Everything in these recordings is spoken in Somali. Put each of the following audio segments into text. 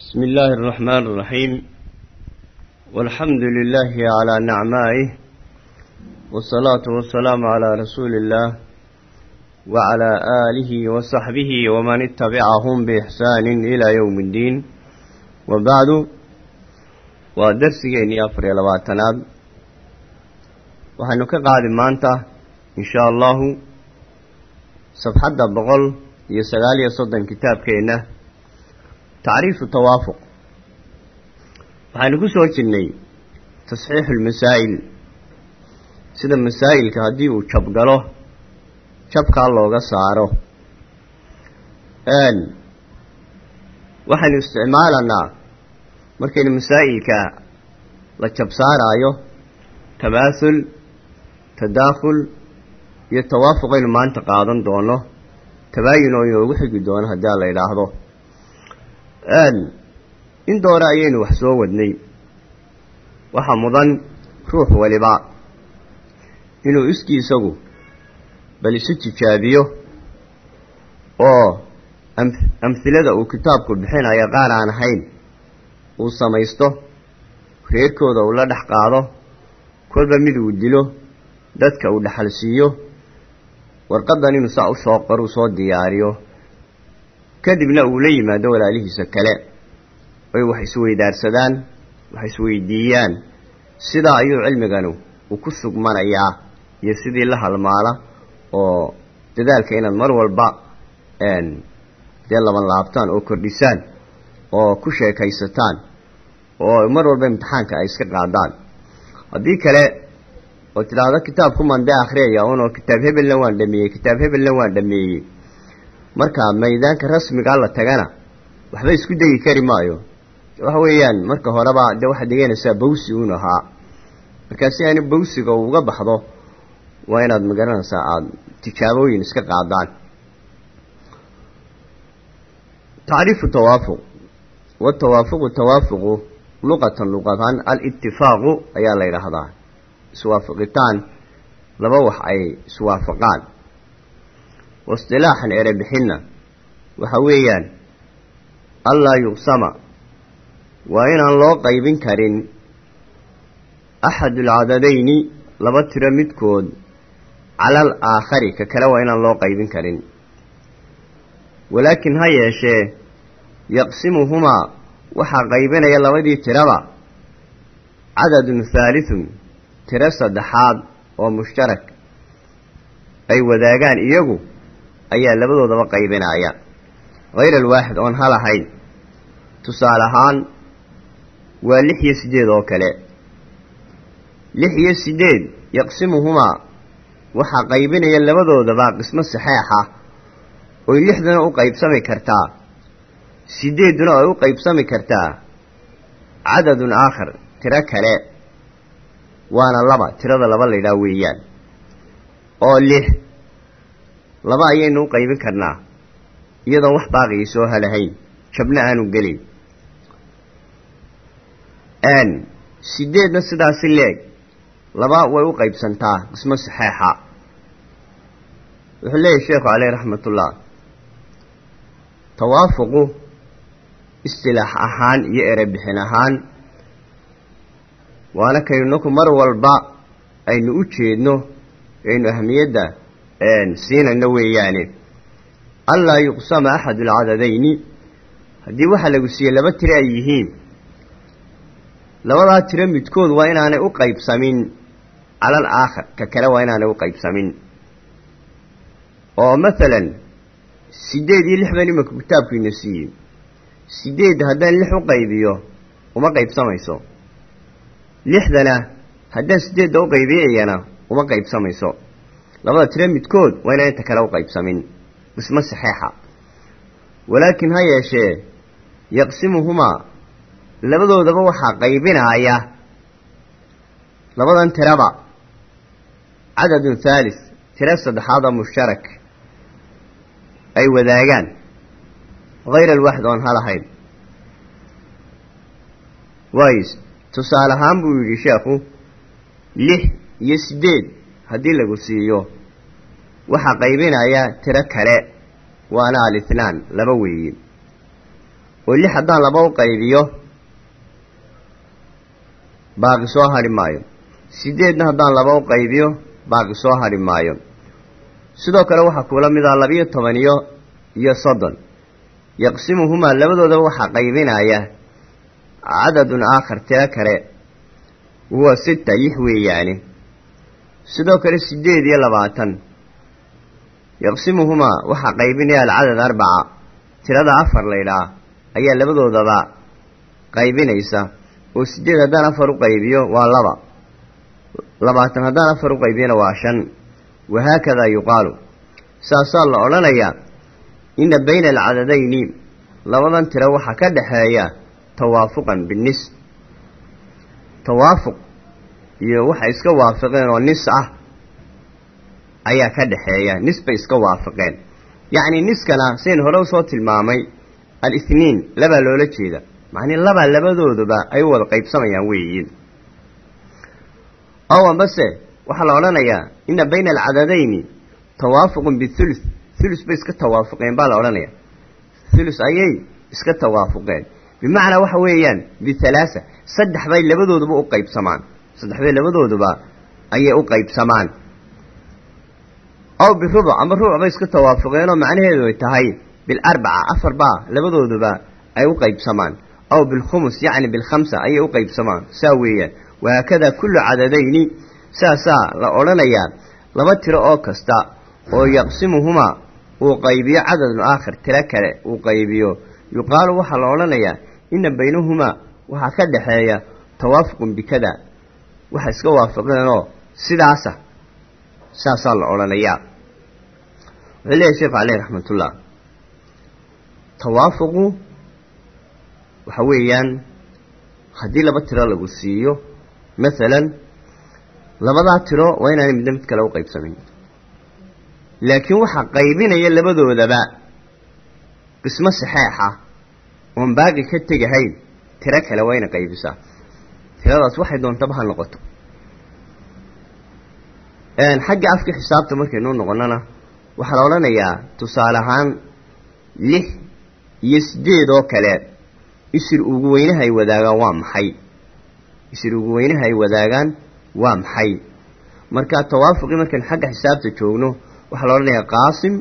بسم الله الرحمن الرحيم والحمد لله على نعمائه والصلاة والسلام على رسول الله وعلى آله وصحبه ومن اتبعهم بإحسان إلى يوم الدين وبعد ودرسيني أفر لباتناد وحنو كقاعد مانتا إن شاء الله صفحة بغل يسغالي صدن كتاب كينه tacriifu tawaafuq. Waxaynu ku soo jirnay tasxiixu lmasaa'il sida masaa'ilka haddii uu jabgalo jabkaa looga saaro. Waxaynu isticmaalanaa markaynu masaa'ilka la jabsaaraayo tamaathul tadaakhul iyo tawaafuqaynu maanta qaadan doono tabaayun oo inoogu xigi doono haddii la idhaahdo in doore ayaynu wax soo wadnay. Waxaa mudan ruux waliba inuu iskii isagu bal isu tijaabiyo oo amhilada uu kitaabku bixinaya qaar aan ahayn uu samaysto reerkooda uu la dhex qaado kolba mid uu dilo dadka uu dhexal siiyo warqadan inuu saa u soo qoruu soo diyaariyo kadibna uu la yimaado walaalihiisa kale. Oy wax isweydaarsadaan wax isweydiiyaan sidaa ayuu cilmiganu uu ku sugmanayaa iyo sidii la halmaala oo dadaalka inaad mar walba dee laban laabtaan oo kordhisaan oo ku sheekaysataan oo mar walba imtixaanka ay iska qaadaan. Haddii kale oo tidhaahdo kitaabkuman dee akhriyaya unoo kitaab hebelna waan dhameeyey kitaab hebelna waan dhameeyey marka maydaanka rasmigaa la tagana waxba isku dayi kari maayo. Waxa weeyaan marka horeba dee waxaad dhiganaysaa bawsi un ahaa. Markaa si aani bawsiga uga baxdo waa inaad ma garanaysaa aada tijaabooyin iska qaadaan. Tacriifu tawaafuq. Watawaafuqu tawaafuqu luqatan luqataan alitifaaqu ayaa la yidhaahdaa. Iswaafaqitaan laba wax ay iswaafaqaan waistilaaxan ere bixinna waxa weeyaan allaa yuqsama waa inaan loo qaybin karin axadulcadadayni laba tiro midkood calal aakhari ka kale waa inaan loo qaybin karin walaakin ha yeeshee yaqsimuhumaa waxaa qaybinaya labadii tiraba cadadun haalithun tiro saddexaad oo mushtarak ay wadaagaan iyagu ayaa labadoodaba qaybinaya hayr alwaaxid oon hal ahayn. Tusaale ahaan waa lix iyo siddeed oo kale. Lix iyo siddeed yaqsimuhumaa waxaa qaybinaya labadoodaba qismo saxeexa oy lixduna u qaybsami kartaa. Siddeedduna ay u qaybsami kartaa cadadun aakhar tiro kale waana laba tirada laba laydhaah weeyaan. Oo lix laba ayaynu u qaybin karnaa iyadoon wax baaqigii soo halahayn jabna aanu gelin. Sideedna sidaasi leeg laba way u qaybsantaa qismo saxeexa wuxuu leeyahy sheekhu caleyh raxmatullah tawaafuqu istilaax ahaan iyo erebixin ahaan waana kaynunaku mar walba aynu u jeedno aynu ahamiyadda siinayno weeyaane. Allaa yuqsama axadu alcadadayni haddii waxaa lagu siiyey laba tiro ay yihiin. Labadaa tiro midkood waa inaanay u qaybsamin. Calal aakhar ka kale waa inaanay u qaybsamin. Oo masalan siddeed iyo lix baan imanka kitaabkiina siiyey siddeed haddaan lix u qaybiyo uma qaybsamayso. Lixdana haddaan siddeedda u qaybiyayana uma qaybsamayso labada tiro midkood waa inaan inta kale u qaybsamin. Qismo saxeexa walaakin ha yeeshee yaqsimuhumaa labadoodaba waxaa qaybinaaya labadan tiraba. Cadadun haalis tiro saddexaad oo mushtarak ay wadaagaan. Hayr alwaxid oon halahayn waayis tusaale ahaan buu yidhi sheekhu lix iyo siddeed haddii lagu siiyo waxaa qaybinaya tiro kale waana alithnaan laba weeye oo lix haddaan laba u qaybiyo baaqi soo hadhi maayo. Sideedna haddaan laba u qaybiyo baaqi soo hadhi maayo. Sidoo kale waxaa kuula mid ah labiyo toban iyo soddon. Yaqsimuhumaa labadoodaba waxaa qaybinaya cadadun aakhar tiro kale. Huwa sita lix weeyaani sidoo kale sideed iyo labaatan. Yaqsimuhumaa waxaa qaybinaya alcadad arbaca tirada afar laydhaa ayaa labadoodaba qaybinaysa. Oo sideed haddaan afar u qaybiyo waa laba. Labaatan haddaan afar u qaybiyona waa shan. Wahaakadaa yuqaalu saasaa la odhanayaa inna bayna alcadadayni labadan tiro waxaa ka dhaxeeya tawaafuqan binis tawaafuq iyo waxay iska waafaqeen oo nis ah ayaa ka dhaxeeya. Nis bay iska waafaqeen. Yacni niskana sayn hore u soo tilmaamay al-ithniin labaa loola jeeda. Macnii labaa labadooduba ay u wada qaybsamayaan weeyiin. Ow ambase waxaa la odhanayaa inna bayna alcadadayni tawaafuqun bithuluth. Thulus bay iska tawaafuqeen baa la odhanaya thulus ayay iska tawaafuqeen. Bimacnaa waxa weeyaan bithalaasa saddex bay labadooduba u qaybsamaan saddex bay labadooduba ayay u qaybsamaan. Aw birubuc ama rubuc bay iska tawaafuqeenoo macnaheedu ay tahay bilarbaca afar baa labadooduba ay u qaybsamaan. Aw bilkhumus yacni bilkhamsa ayay u qaybsamaan. Saa weeyaan wahaakadaa kullu cadadayni saasaa la odhanayaa laba tiro oo kasta oo yaqsimuhumaa uu qaybiyo cadadun aakhir tiro kale uu qaybiyo. Yuqaalu waxaa la odhanayaa inna baynahumaa waxaa ka dhaxeeya tawaafuqun bikada waxa iska waafaqeenoo sidaasa saasaa la odhanayaa. Wuxuu leeyahy sheekhu caleyh raxmatullah. Tawaafuqu waxa weeyaan haddii laba tiro lagu siiyo masalan labadaa tiro waa inaanay midna mid kale u qaybsamayn laakiin waxaa qaybinaya labadoodaba qismo saxeexa oon baaqi ka tegahayn tiro kale waa ina qaybisaa tiradaas waxay doontaba ha noqoto. Xagga afka xisaabta markaynuu noqonana waxaa la odhanayaa tusaale ahaan lix iyo sideed oo kale. Isir ugu weynaha ay wadaagaan waa maxay? Isir ugu weynaha ay wadaagaan waa maxay? Marka tawaafuqii markaan xagga xisaabta joogno waxaa la odhanayaa qaasim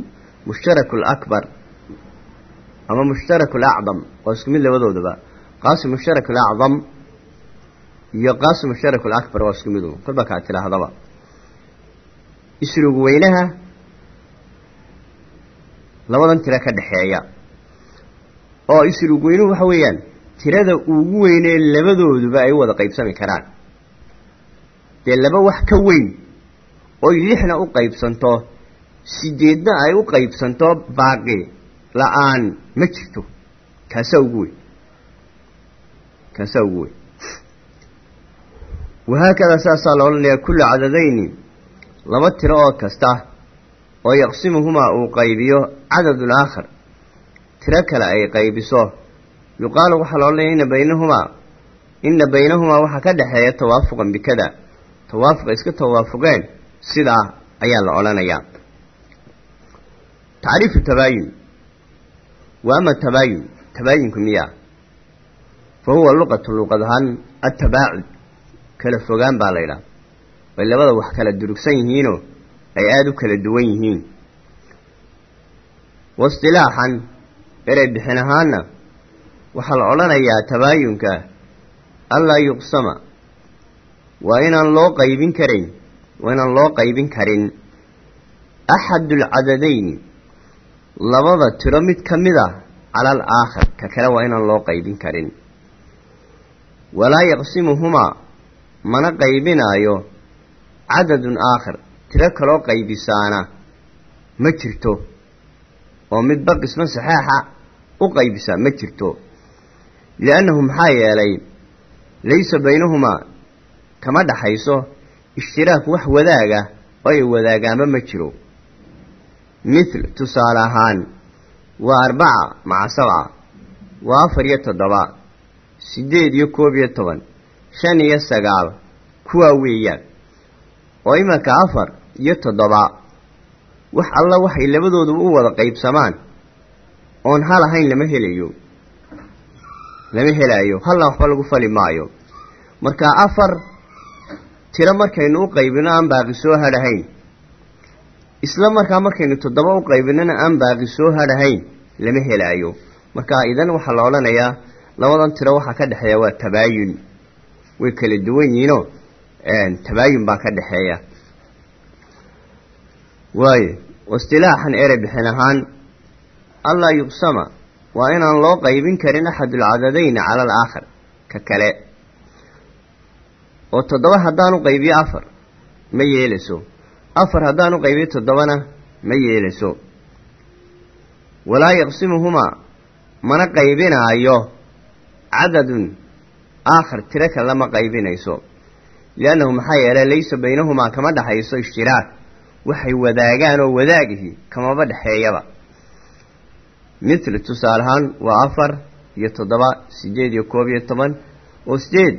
mushtaraku alakbar ama mushtaraku alacdam waa isku mid labadooduba. Qaasim mushtaraku alacdam iyo qaasim mushtaraku alakbar waa isku midu kolba kaa tidhaahdaba. Isir ugu weynaha labadan tiro ka dhexeeya oo isir ugu weynuhu waxa weeyaan tirada ugu weynee labadooduba ay wada qaybsami karaan. Dee laba wax ka weyn oy lixna u qaybsanto sideedna ay u qaybsanto baaqi la'aan ma jirto. Kaasaa ugu weyn. Kaasaa ugu weyn wahaakadaa saasaa la odhanayaa kullu cadadayni laba tiro oo kasta oo yaqsimuhumaa uu qaybiyo cadadun aakhar tiro kale ay qaybiso yuqaalu waxaa la odhanaya inna baynahumaa inna baynahumaa waxaa ka dhexeeya tawaafuqan bikada tawaafuqa iska tawaafuqeen sidaa ayaa la odhanayaa tacriifu tabaayun wa ama tabaayun tabaayunku miyaa fa huwa luqatu luqad ahaan kala fogaan baa la ydhaha bay labada wax kala durugsan yihiinoo ay aada u kala duwan yihiin. Waistilaaxan erey bixin ahaanna waxaa la odhanayaa tabaayunka anlaa yuqsama. Waa inaan loo qaybin karayn waa inaan loo qaybin karin. Axadulcadadayni labada tiro mid ka mid ah cala al aakhar ka kale waa inaan loo qaybin karin. Walaa yaqsimuhumaa mana qaybinaayo. Cadadun aakhar tiro kaloo qaybisaana ma jirto. Oo midba qismo saxeexa u qaybisaa ma jirto. Liannahu maxaa yeelay laysa baynahumaa kama dhaxayso ishtiraak wax wadaaga oo ay wadaagaanba ma jiro. Mithl tusaale ahaan waa arbaca maca sabca waa afar iyo toddoba siddeed iyo koob iyo toban shan iyo sagaal kuwaa weeyaan. Oo imanka afar iyo toddoba. Wax alla waxay labadooduba u wada qaybsamaan. Oon hal ahayn lama helayo. Lama helaayo. Halna waxba lagu fali maayo. Marka afar tiro markaynu u qaybino aan baaqi soo hadhahayn isla markaa markaynu toddoba u qaybinona aan baaqi soo hadhahayn lama helaayo. Marka idan waxaa la odhanayaa labadan tiro waxaa ka dhexeeya waa tabaayun way kala duwan yihiinoo tabaayun baa ka dhexeeya waayo waistilaaxan erey bixin ahaan allaa yuqsama waa inaan loo qaybin karin axadulcadadayni cala alaakhar ka kale. Oo toddoba haddaan u qaybiyo afar ma yeelayso afar haddaan u qaybiyo toddobana ma yeelayso walaa yaqsimuhumaa mana qaybinaayo. Cadadun aakhar tiro kale lama qaybinayso. Liannahu maxaa yeelay laysa baynahumaa kama dhexayso ishtiraak waxay wadaagaan oo wadaagihi kamaba dhexeeyaba. Mithli tusaale ahaan waa afar iyo toddoba sideed iyo koob iyo toban. Oo sideed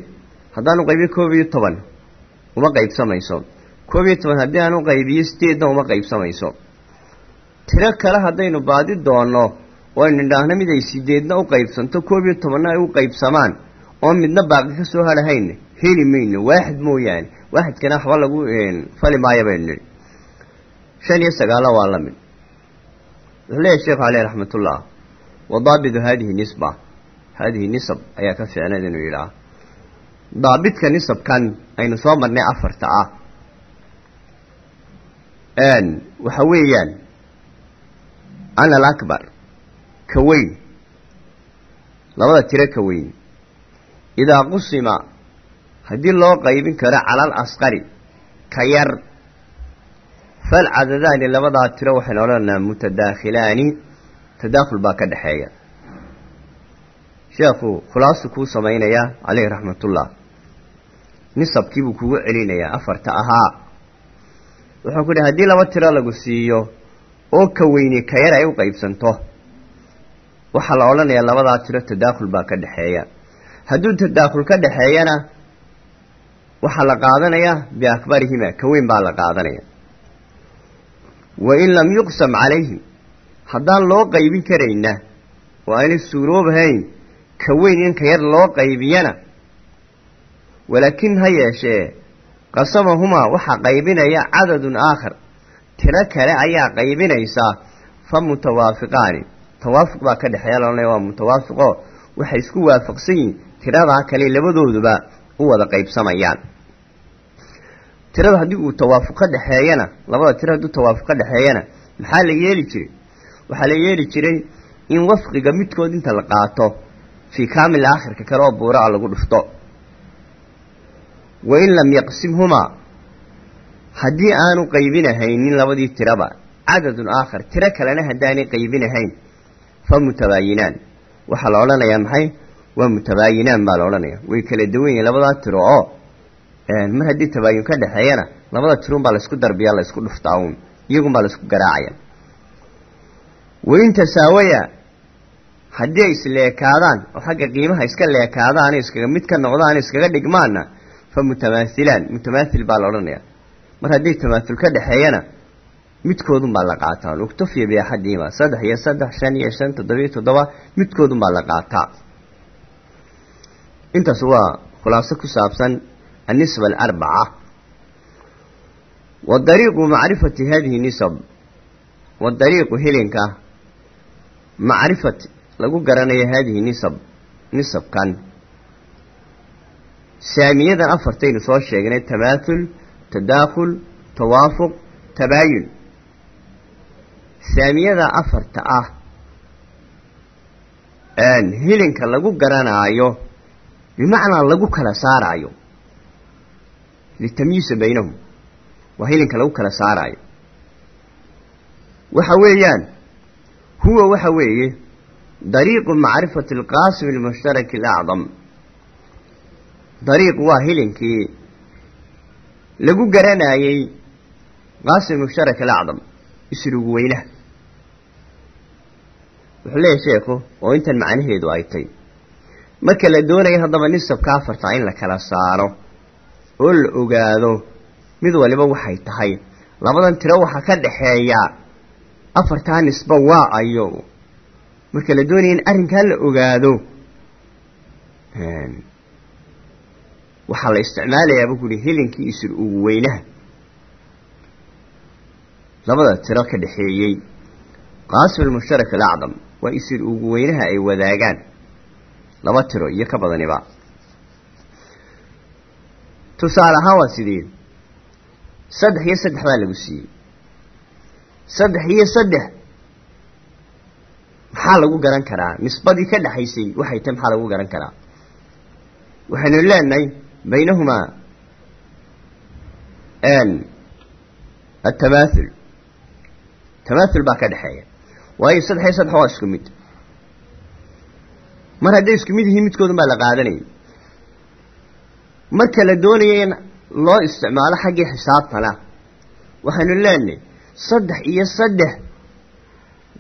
haddaan u qaybiyo koob iyo toban uma qaybsamayso. Koob iyo toban haddii aan u qaybiyo sideedna uma qaybsamayso. Tiro kale haddaynu baadi doonno oo aynu idhaahno mid ay sideedna u qaybsanto koob iyo tobanna ay u qaybsamaan oo midna baaqi ka soo hadhahayn heli mayno waaxid mooyaane. Waaxidkana waxba lagu fali maayo baynu nidhi. Shan iyo sagaalla waa la mid. Wuxuu leeyahy sheekhu caleyh raxmatullah wadaabidu haadihi nisba. Haadihi nisab ayaa ka fiicnayd inuu yidhaah. Daabidka nisabkan aynu soo marnay afarta ah. Waxa weeyaan ana alakbar ka weyn. Labada tiro ka weyn idaa qusima haddii loo qaybin karo cala al asqari ka yar falcadadaani labadaa tiro waxaynu odhanaynaa mutadaakhilaani tadaakhul baa ka dhexeeya sheekhu khulaasu kuu samaynayaa caleyhi raxmatullah nisabkiibuu kugu celinayaa afarta ahaa wuxuu ku dhi haddii laba tiro lagu siiyo oo ka weyni ka yar ay u qaybsanto waxaa la odhanayaa labadaa tiro tadaakhul baa ka dhexeeya hadduu tadaakhul ka dhexeeyana waxaa la qaadanayaa biakbarihima ka weyn baa la qaadanaya. Wa in lam yuqsam calayhi haddaan loo qaybin karayna oo aanay suuroobahayn ka weyn in ka yar loo qaybiyana walaakin ha yeeshee qasamahumaa waxaa qaybinaya cadadun aakhar tiro kale ayaa qaybinaysaa fa mutawaafiqaani. Tawaafuq baa ka dhexeeya laodhanaya waa mutawaafiqoo waxay isku waafaqsan yihiin tiradaa kale labadooduba u wada qaybsamayaan. Tirada haddii uu tawaafuq ka dhexeeyana labada tiro hadduu tawaafuq ka dhexeeyana maxaa la yeeli jiray? Waxaa la yeeli jiray in wafqiga midkood inta la qaato fii kaamil aakhirka kale oo buura a lagu dhufto. Wa in lam yaqsimhumaa haddii aanu qaybinahaynin labadii tiraba cadadun aakhar tiro kalena haddaanay qaybinahayn fa mutabaayinaan. Waxaa la odhanayaa maxay waa mutabaayinaan baa la odhanaya way kala duwan yihiin labadaa tiro oo mar haddii tabaayun ka dhexeeyana labada tirun baa laysku darbiyaa laysku dhuftaa uun iyagun baa laysku garaacaya wain tasaawaya haddii ay isleekaadaan oo xagga qiimaha iska leekaadaan iskaga mid ka noqdaan iskaga dhigmaanna fa mutamaathilaan mutamaathil baa la odhanaya mar haddii tamaathul ka dhexeeyana midkoodun baa la qaataa uktafiya biaxadiima saddex iyo saddex shan iyo shan toddoba iyo toddoba midkoodun baa la qaataa intaas waa khulaaso ku saabsan annisba alarbaca. Wa dariiqu macrifati haadihi nisab. Wa dariiqu hilinka macrifat lagu garanayo haadihi nisab nisabkan. Saamiyada afartaynu soo sheegnay tamaathul tadaakhul tawaafuq tabaayun. Saamiyada afarta ah hilinka lagu garanaayo bimacnaa lagu kala saaraayo litamyiisa baynahum waa hilinka lagu kala saaraayo waxa weeyaan huwa waxa weeye dariiqu macrifati alqaasim almushtaraki alacdam dariiq waa hilinkii lagu garanayey qaasim almushtarak alacdam isrugu weynaha wuxuu leeyahay sheekhu oo intan macnaheedu ay tay marka la doonayo haddaba nisabka afarta in la kala saaro? Oo la ogaado mid waliba waxay tahay. Labadan tiro waxaa ka dhexeeya afartaa nisba waa ayo. Marka la doonaya in arrinkaa la ogaado? Waxaa la isticmaalayaa buu kuhi helinkii isir ugu weynaha. Labada tiro ka dhexeeyey qaasim almushtarak alacdam waa isir ugu weynaha ay wadaagaan laba tiro iyo ka badaniba tusaale ahaan waa sidee saddex iyo saddex baa lagu siiyey. Saddex iyo saddex maxaa lagu garan karaa? Nisbadii ka dhexaysay waxay tahy maxaa lagu garan karaa? Waxaynu leenahay baynahumaa atamaathul tamaathul baa ka dhexeeya waayo saddex iyo saddex waa isku mid mar hadday isku mid yihiin midkoodun baa la qaadanayay. Marka la doonaya in loo isticmaalo xaggii xisaabtana waxaynu leenahay saddex iyo saddex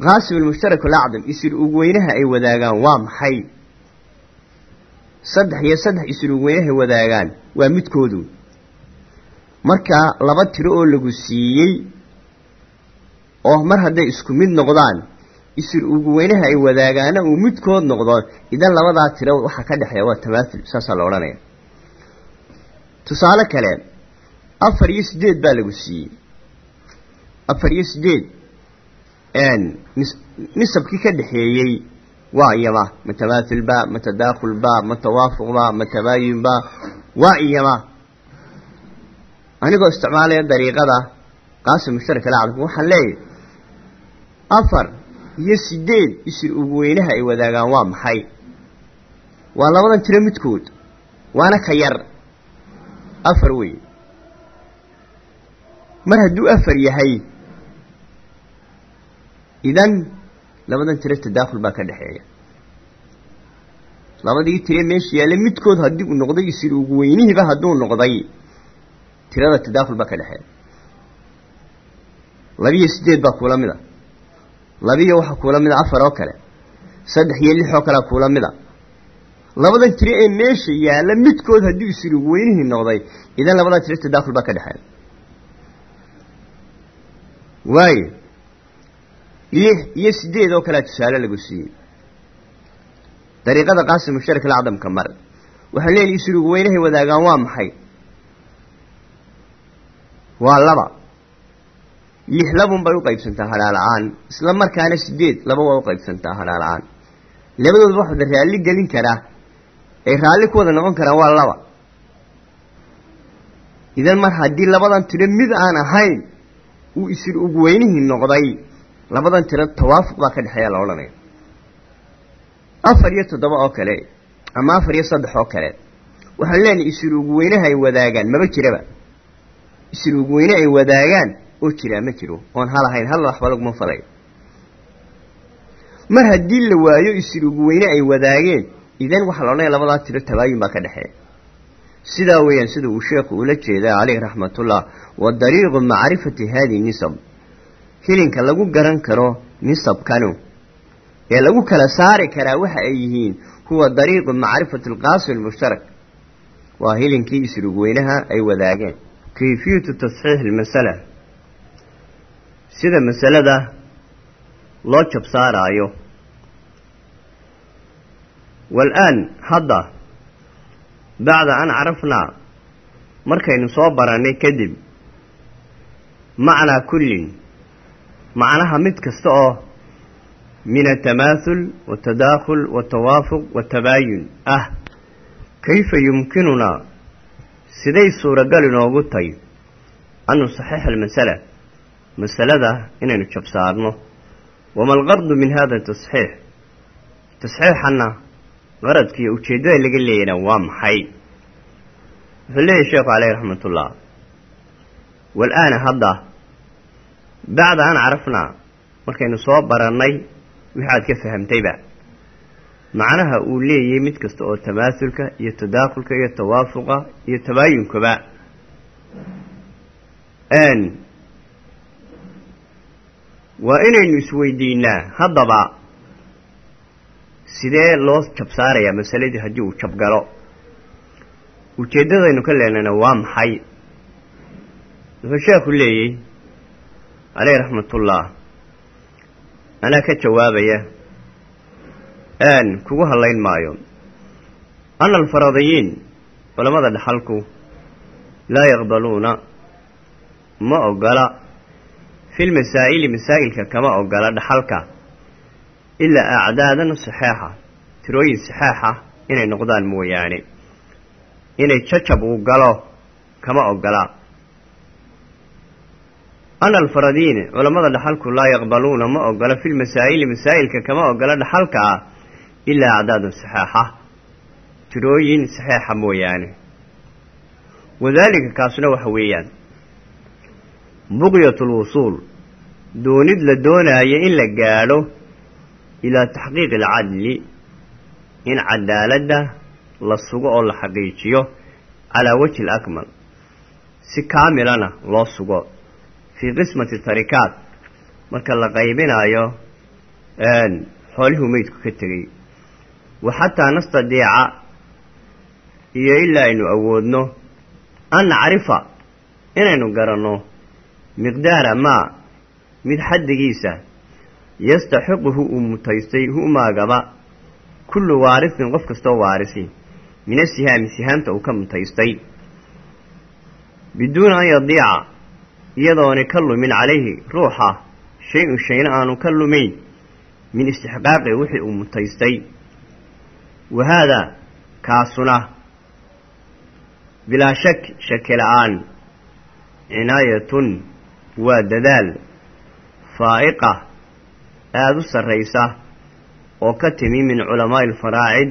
qaasim almushtarak alacdam isir ugweynaha ay wadaagaan waa maxay? Saddex iyo saddex isir ugweynaha ay wadaagaan waa midkoodu. Marka laba tiro oo lagu siiyey oo mar hadday isku mid noqdaan isir ugweynaha ay wadaagaana uu midkood noqdo idan labadaa tiro waxaa ka dhexeeya waa tamaathul saasaa la odhanaya. Tusaale kale afar iyo sideed baa lagu siiyey. Afar iyo sideed nisabkii ka dhexeeyey waa iyama ma tamaathul ba ma tadaakhul ba ma tawaafuq ba ma tabaayun ba waa iyama anigoo isticmaalaya dariiqada qaasim mushtarak alacdam waxaan leeyahay afar iyo sideed isir ugu weynaha ay wadaagaan waa maxay? Waa labadan tiro midkood waana ka yar. Afar wey mar hadduu afar yahay idan labadan tiro tadaakhul baa ka dhexeeya labadii tire meesha yaalla midkood haddii uu noqday isir ugu weynihiiba hadduu noqday tirada tadaakhul baa ka dhexeeya labiyo sideed baa kuula mid a labiyo waxaa kuula mid a afar oo kale. Saddex iyo lix oo kalea kuula mid a labadan tiro ee meesha yaalla midkood haddii ugu weynihii noqday idan labadaa tiro tadaakhul baa ka dhexeeya. Waayo lix iyo sideed oo kalea tusaale lagu siiyey. Dariiqada qaasim mushtarak alacdamka mar. Waxaan leeyahy isir ugu weynahay wadaagaan waa maxay? Waa laba lix labun bay u qaybsantaa hadhaala-aan isla markaana sideed laba waa u qaybsantaa hadhaala-aan labadoodba wax wada raalli gelin karaa ay raalli ku wada noqon karaan waa laba. Idan mar haddii labadan tiro mid aan ahayn uu isir ugu weynihii noqday labadan tiro tawaafuq baa ka dhexeeya la odhanaya afar iyo toddoba oo kale ama afar iyo saddex oo kale waxaan leenahay isir ugu weynaha ay wadaagaan maba jiraba. Isir ugu weyne ay wadaagaan oo jiraa ma jiro oon hal ahayn hal waxba laguma falayo mar haddii la waayo isir ugu weyne ay wadaageen idan waxaa la odhanaya labadaa tiro tabaayun baa ka dhexeeya. Sidaa weeyaan sida uu sheekhu ula jeedaa caleyh raxmatullah wa dariiqu macrifati hadihi nisab. Hilinka lagu garan karo nisabkanu ee lagu kala saari karaa waxa ay yihiin huwa dariiqu macrifati alqaasim almushtarak. Waa hilinkii isir ugu weynaha ay wadaageen. Kayfiyatu tasxiix almasala sida masalada loo jab saaraayo waal-aan hadda bacda an carafnaa markaynu soo barannay kadib macnaa kullin macnaha mid kasta oo min atamaathul watadaakhul watawaafuq watabaayun ah kayfa yumkinunaa siday suuragal inoogu tahy an nusaxixa almasala masalada inaynu jabsaarno wama alqardu min hada tasxiix. Tasxiixanna qaradkiiyo ujeeddada laga leeyana waa maxay? Wuxuu leeyahy sheekhu caleyh raxmatullah wal-aana hadda bacda an carafnaa markaynu soo barannay wixaad ka fahamtayba. Macnaha uu leeyahay mid kasta oo tamaasulka iyo tadaakhulka iyo tawaafuqa iyo tabaayunkaba waa inaynu isweydiinaa? Haddaba sidee loo jabsaarayaa masaladii haddii uu jabgalo ujeeddadaynu ka leenayna waa maxay? Wuxuu sheekhu leeyey caleyh raxmatullah anaa ka jawaabaya kugu hadlayn maayo. Ana alfaradiyiin culamada dhaxalku laa yaqbaluuna ma ogola fil masaa'ili masaa'ilka kama ogola dhaxalka ilaa acdaadan saxeexa tirooyin saxeexa inay noqdaan mooyaane inay jajab uu galo kama ogola ana alfaradiyiin culamada dhaxalku laa yaqbaluuna ma ogola fil masaa'ili masaa'ilka kama ogola dhaxalka ah ilaa acdaadan saxeexa tirooyin saxeexa mooyaane wadaalika kaasuna waxa weeyaan buqyat lwusuul doonid la doonaayo in la gaadho ilaa taxqiiqi alcadli in cadaaladda la sugo oo la xaqiijiyo calaa wajhi alakmal. Si kaamilana loo sugo fii qismati tarikaat marka la qaybinaayo xoolihuu meydku ka tegey. Wa xataa nastadiica iyo ilaa aynu awoodno an nacrifa inaynu garanno miqdaara maa mid xaddigiisa yastaxiquhu uu mutaystay hu maagaba kullu waarisin qof kastoo waarisi min asihaami sihaamta uu ka mutaystay biduuna an yadiica iyadoona ka lumin calayhi ruuxa shay-un shayna aanu ka lumayn min istixqaaqi wixii uu mutaystay wa haadaa kaasuna bilaa shak shaki la'aan cinaayatun waa dadaal faa'iqa aada u sarraysa oo ka timi min culamaa'i alfaraacid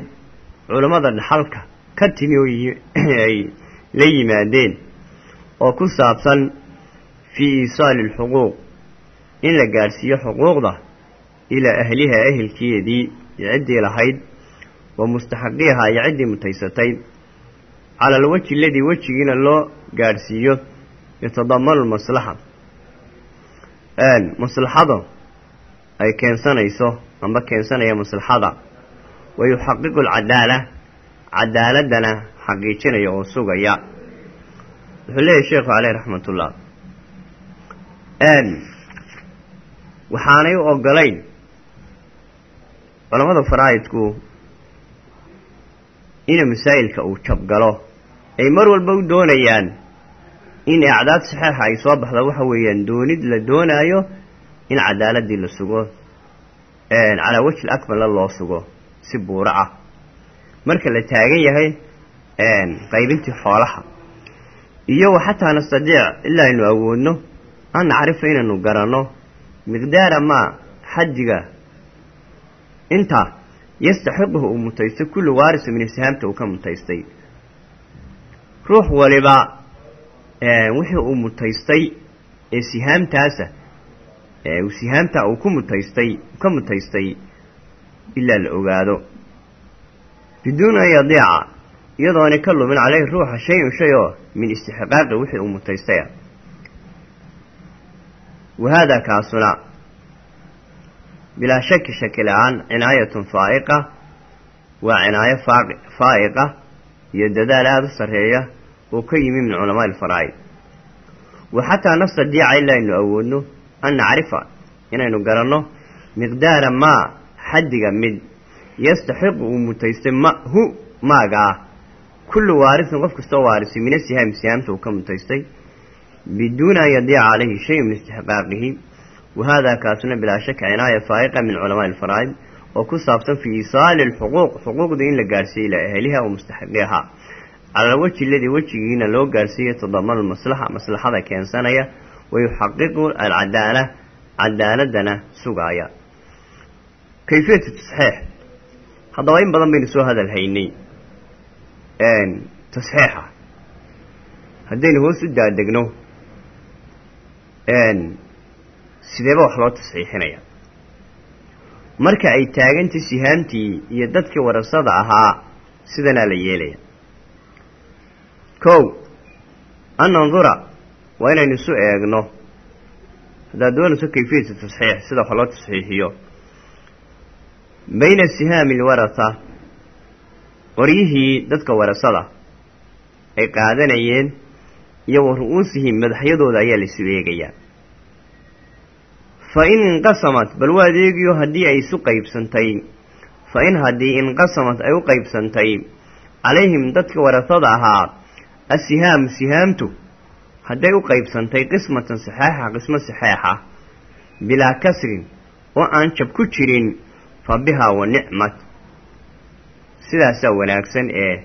culammada dhaxalka ka timi oo ay la yimaadeen oo ku saabsan fii iisaali alxuquuq in la gaadhsiiyo xuquuqda ilaa ahliha ehelkeedii iyo ciddii lahayd wa mustaxaqiiha iyo ciddii mutaysatay cala alwajhi aladii wejigiina loo gaadhsiiyo yatadamanu lmaslaxa maslaxada ay keensanayso amba keensanaya maslaxada. Wa yuxaqiqu alcadaala cadaaladana xaqiijinaya oo sugaya. Wuxuu leeyahy sheekhu caleyh raxmatullah. Waxaanay u ogolayn culamada faraa'idku ina masaa'ilka uu jabgalo. Ay mar walba u doonayaan in acdaad saxeixa ay soo baxda waxa weeyaan doonid la doonaayo in cadaaladii la sugo calaa wajhi lakmala loo sugo si buuro ah. Marka la taagan yahay qaybintii xoolaha. Iyo xataa nastadiic ilaa aynu awoodno an nacrifa inaynu garanno miqdaara maa xaddiga inta yastaxiquhu uu mutaystay kullu waarisa min sihaamta uu ka mutaystay. Ruux waliba wixii uu mutaystay ee sihaamtaasa sihaamta uu ku mutaystay ka mutaystay ilaa la ogaado. Biduuna an yadiica iyadoona ka lumin caleyhi ruuxa shay-un shay oo min istixqaaqi wixii uu mutaystaya wa haadaa kaasuna bilaa shaki shaki la'aan cinaayatun faa'iqa waa cinaayo faa'iqa iyo dadaal aada u sarreeya oo ka yimi min culamaa'i alfaraa'id. Wa xataa nastadiica ilaa aynu awoodno an nacrifa inaynu garanno miqdaara maa xaddiga mid yastaxiqu uu mutaystay ma hu maaga ah. Kullu waarisin qof kastoo waarisay min asihaami sihaamta uu ka mutaystay biduuna an yadiica calayhi shayu min istixqaaqihi. Wa haadaa kaasuna bilaa shaka cinaaya faa'iqa min culamaa'i alfaraa'id oo ku saabsan fii iisaali alxuquuq xuquuqda in la gaadhsiiyo ilaa ahliha oo mustaxiqiha cala alwajhi aladii wejigiina loo gaadhsiiyo tadamanu maslaxa maslaxada keensanaya wa yuxaqiqu alcadaala cadaaladana sugaaya. Kayfiyatu tasxiix. Haddaba in badan baynu soo hadal haynay tasxiixa. Haddaynu hoos u daadegno sideeba wax loo tasxiixinaya? Marka ay taagantay sihaamtii iyo dadkii warasada ahaa sidanaa la yeelaya kow an nandura waa inaynu isu eegno. Haddaad doonayso kayfiyatu tasxiix sida wax loo tasxiixiyo. Bayna sihaami alwaratha qoryihii dadka warasada ay qaadanayeen iyo wa ru-uusihim madaxyadooda ayaa laisu eegayaa fa in inqasamat bal waa adeegiyo haddii ay isu qaybsantay fa in haddii inqasamat ay u qaybsantay calayhim dadka warasada ahaa assihaamu sihaamtu. Hadday u qaybsantay qismatan saxeixa qismo saxeixa bilaa kasrin oo aan jab ku jirin fa bihaa wa nicmat sidaasaa wanaagsan ee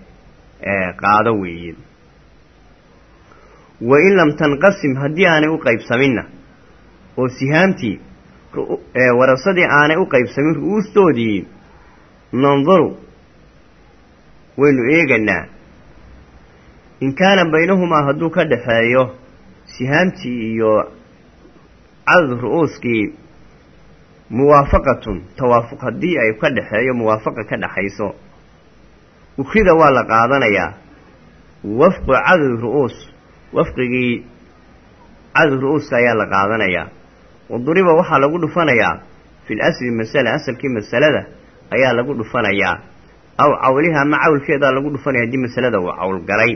qaado weeye. Wa in lam tanqasim haddii aanay u qaybsaminna oo sihaamtii warasadii aanay u qaybsamin ru'uustoodii nanduru waynu eeganaa in kaana baynahumaa hadduu ka dhaxeeyo sihaamtii iyo cadad ru'uuskii muwaafaqatun tawaafuq haddii ay ka dhaxeeyo muwaafaqa ka dhaxayso ukrida waa la qaadanayaa wafqu cadad ru'uus wafqigii cadad ru'uuska ayaa la qaadanayaa waduriba waxaa lagu dhufanayaa fil asli masala asalkii masalada ayaa lagu dhufanayaa aw cawliha ama cawlkeedaa lagu dhufanaya haddii masalada uu cawlgalay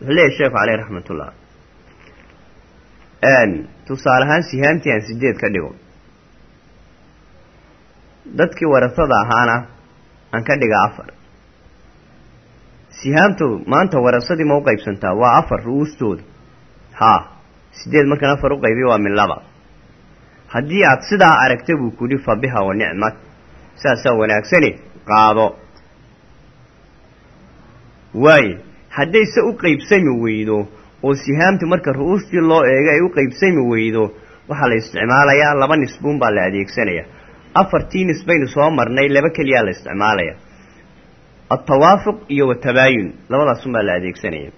wuxuu leeyahy sheekhu caleyh raxmatullah tusaale ahaan sihaamtii aan sideed ka dhigo. Dadkii warasada ahaana aan ka dhiga afar. Sihaamtu maanta warasadii ma u qaybsantaa waa afar ru'uustooda haa sideed markaan afar u qaybiyo waa min laba haddii aad sidaa aragta buu kudhi fa biha wa nicmat saasaa wanaagsani qaado. Waaye haddayse u qaybsami weydo oo sihaamta marka ru'uustii loo eego ay u qaybsami weydo waxaa la isticmaalayaa laba nisbuun baa la adeegsanaya afartii nisbaynu soo marnay laba keliyaa la isticmaalaya altawaafuq iyo watabaayun labadaasun baa la adeegsanaya.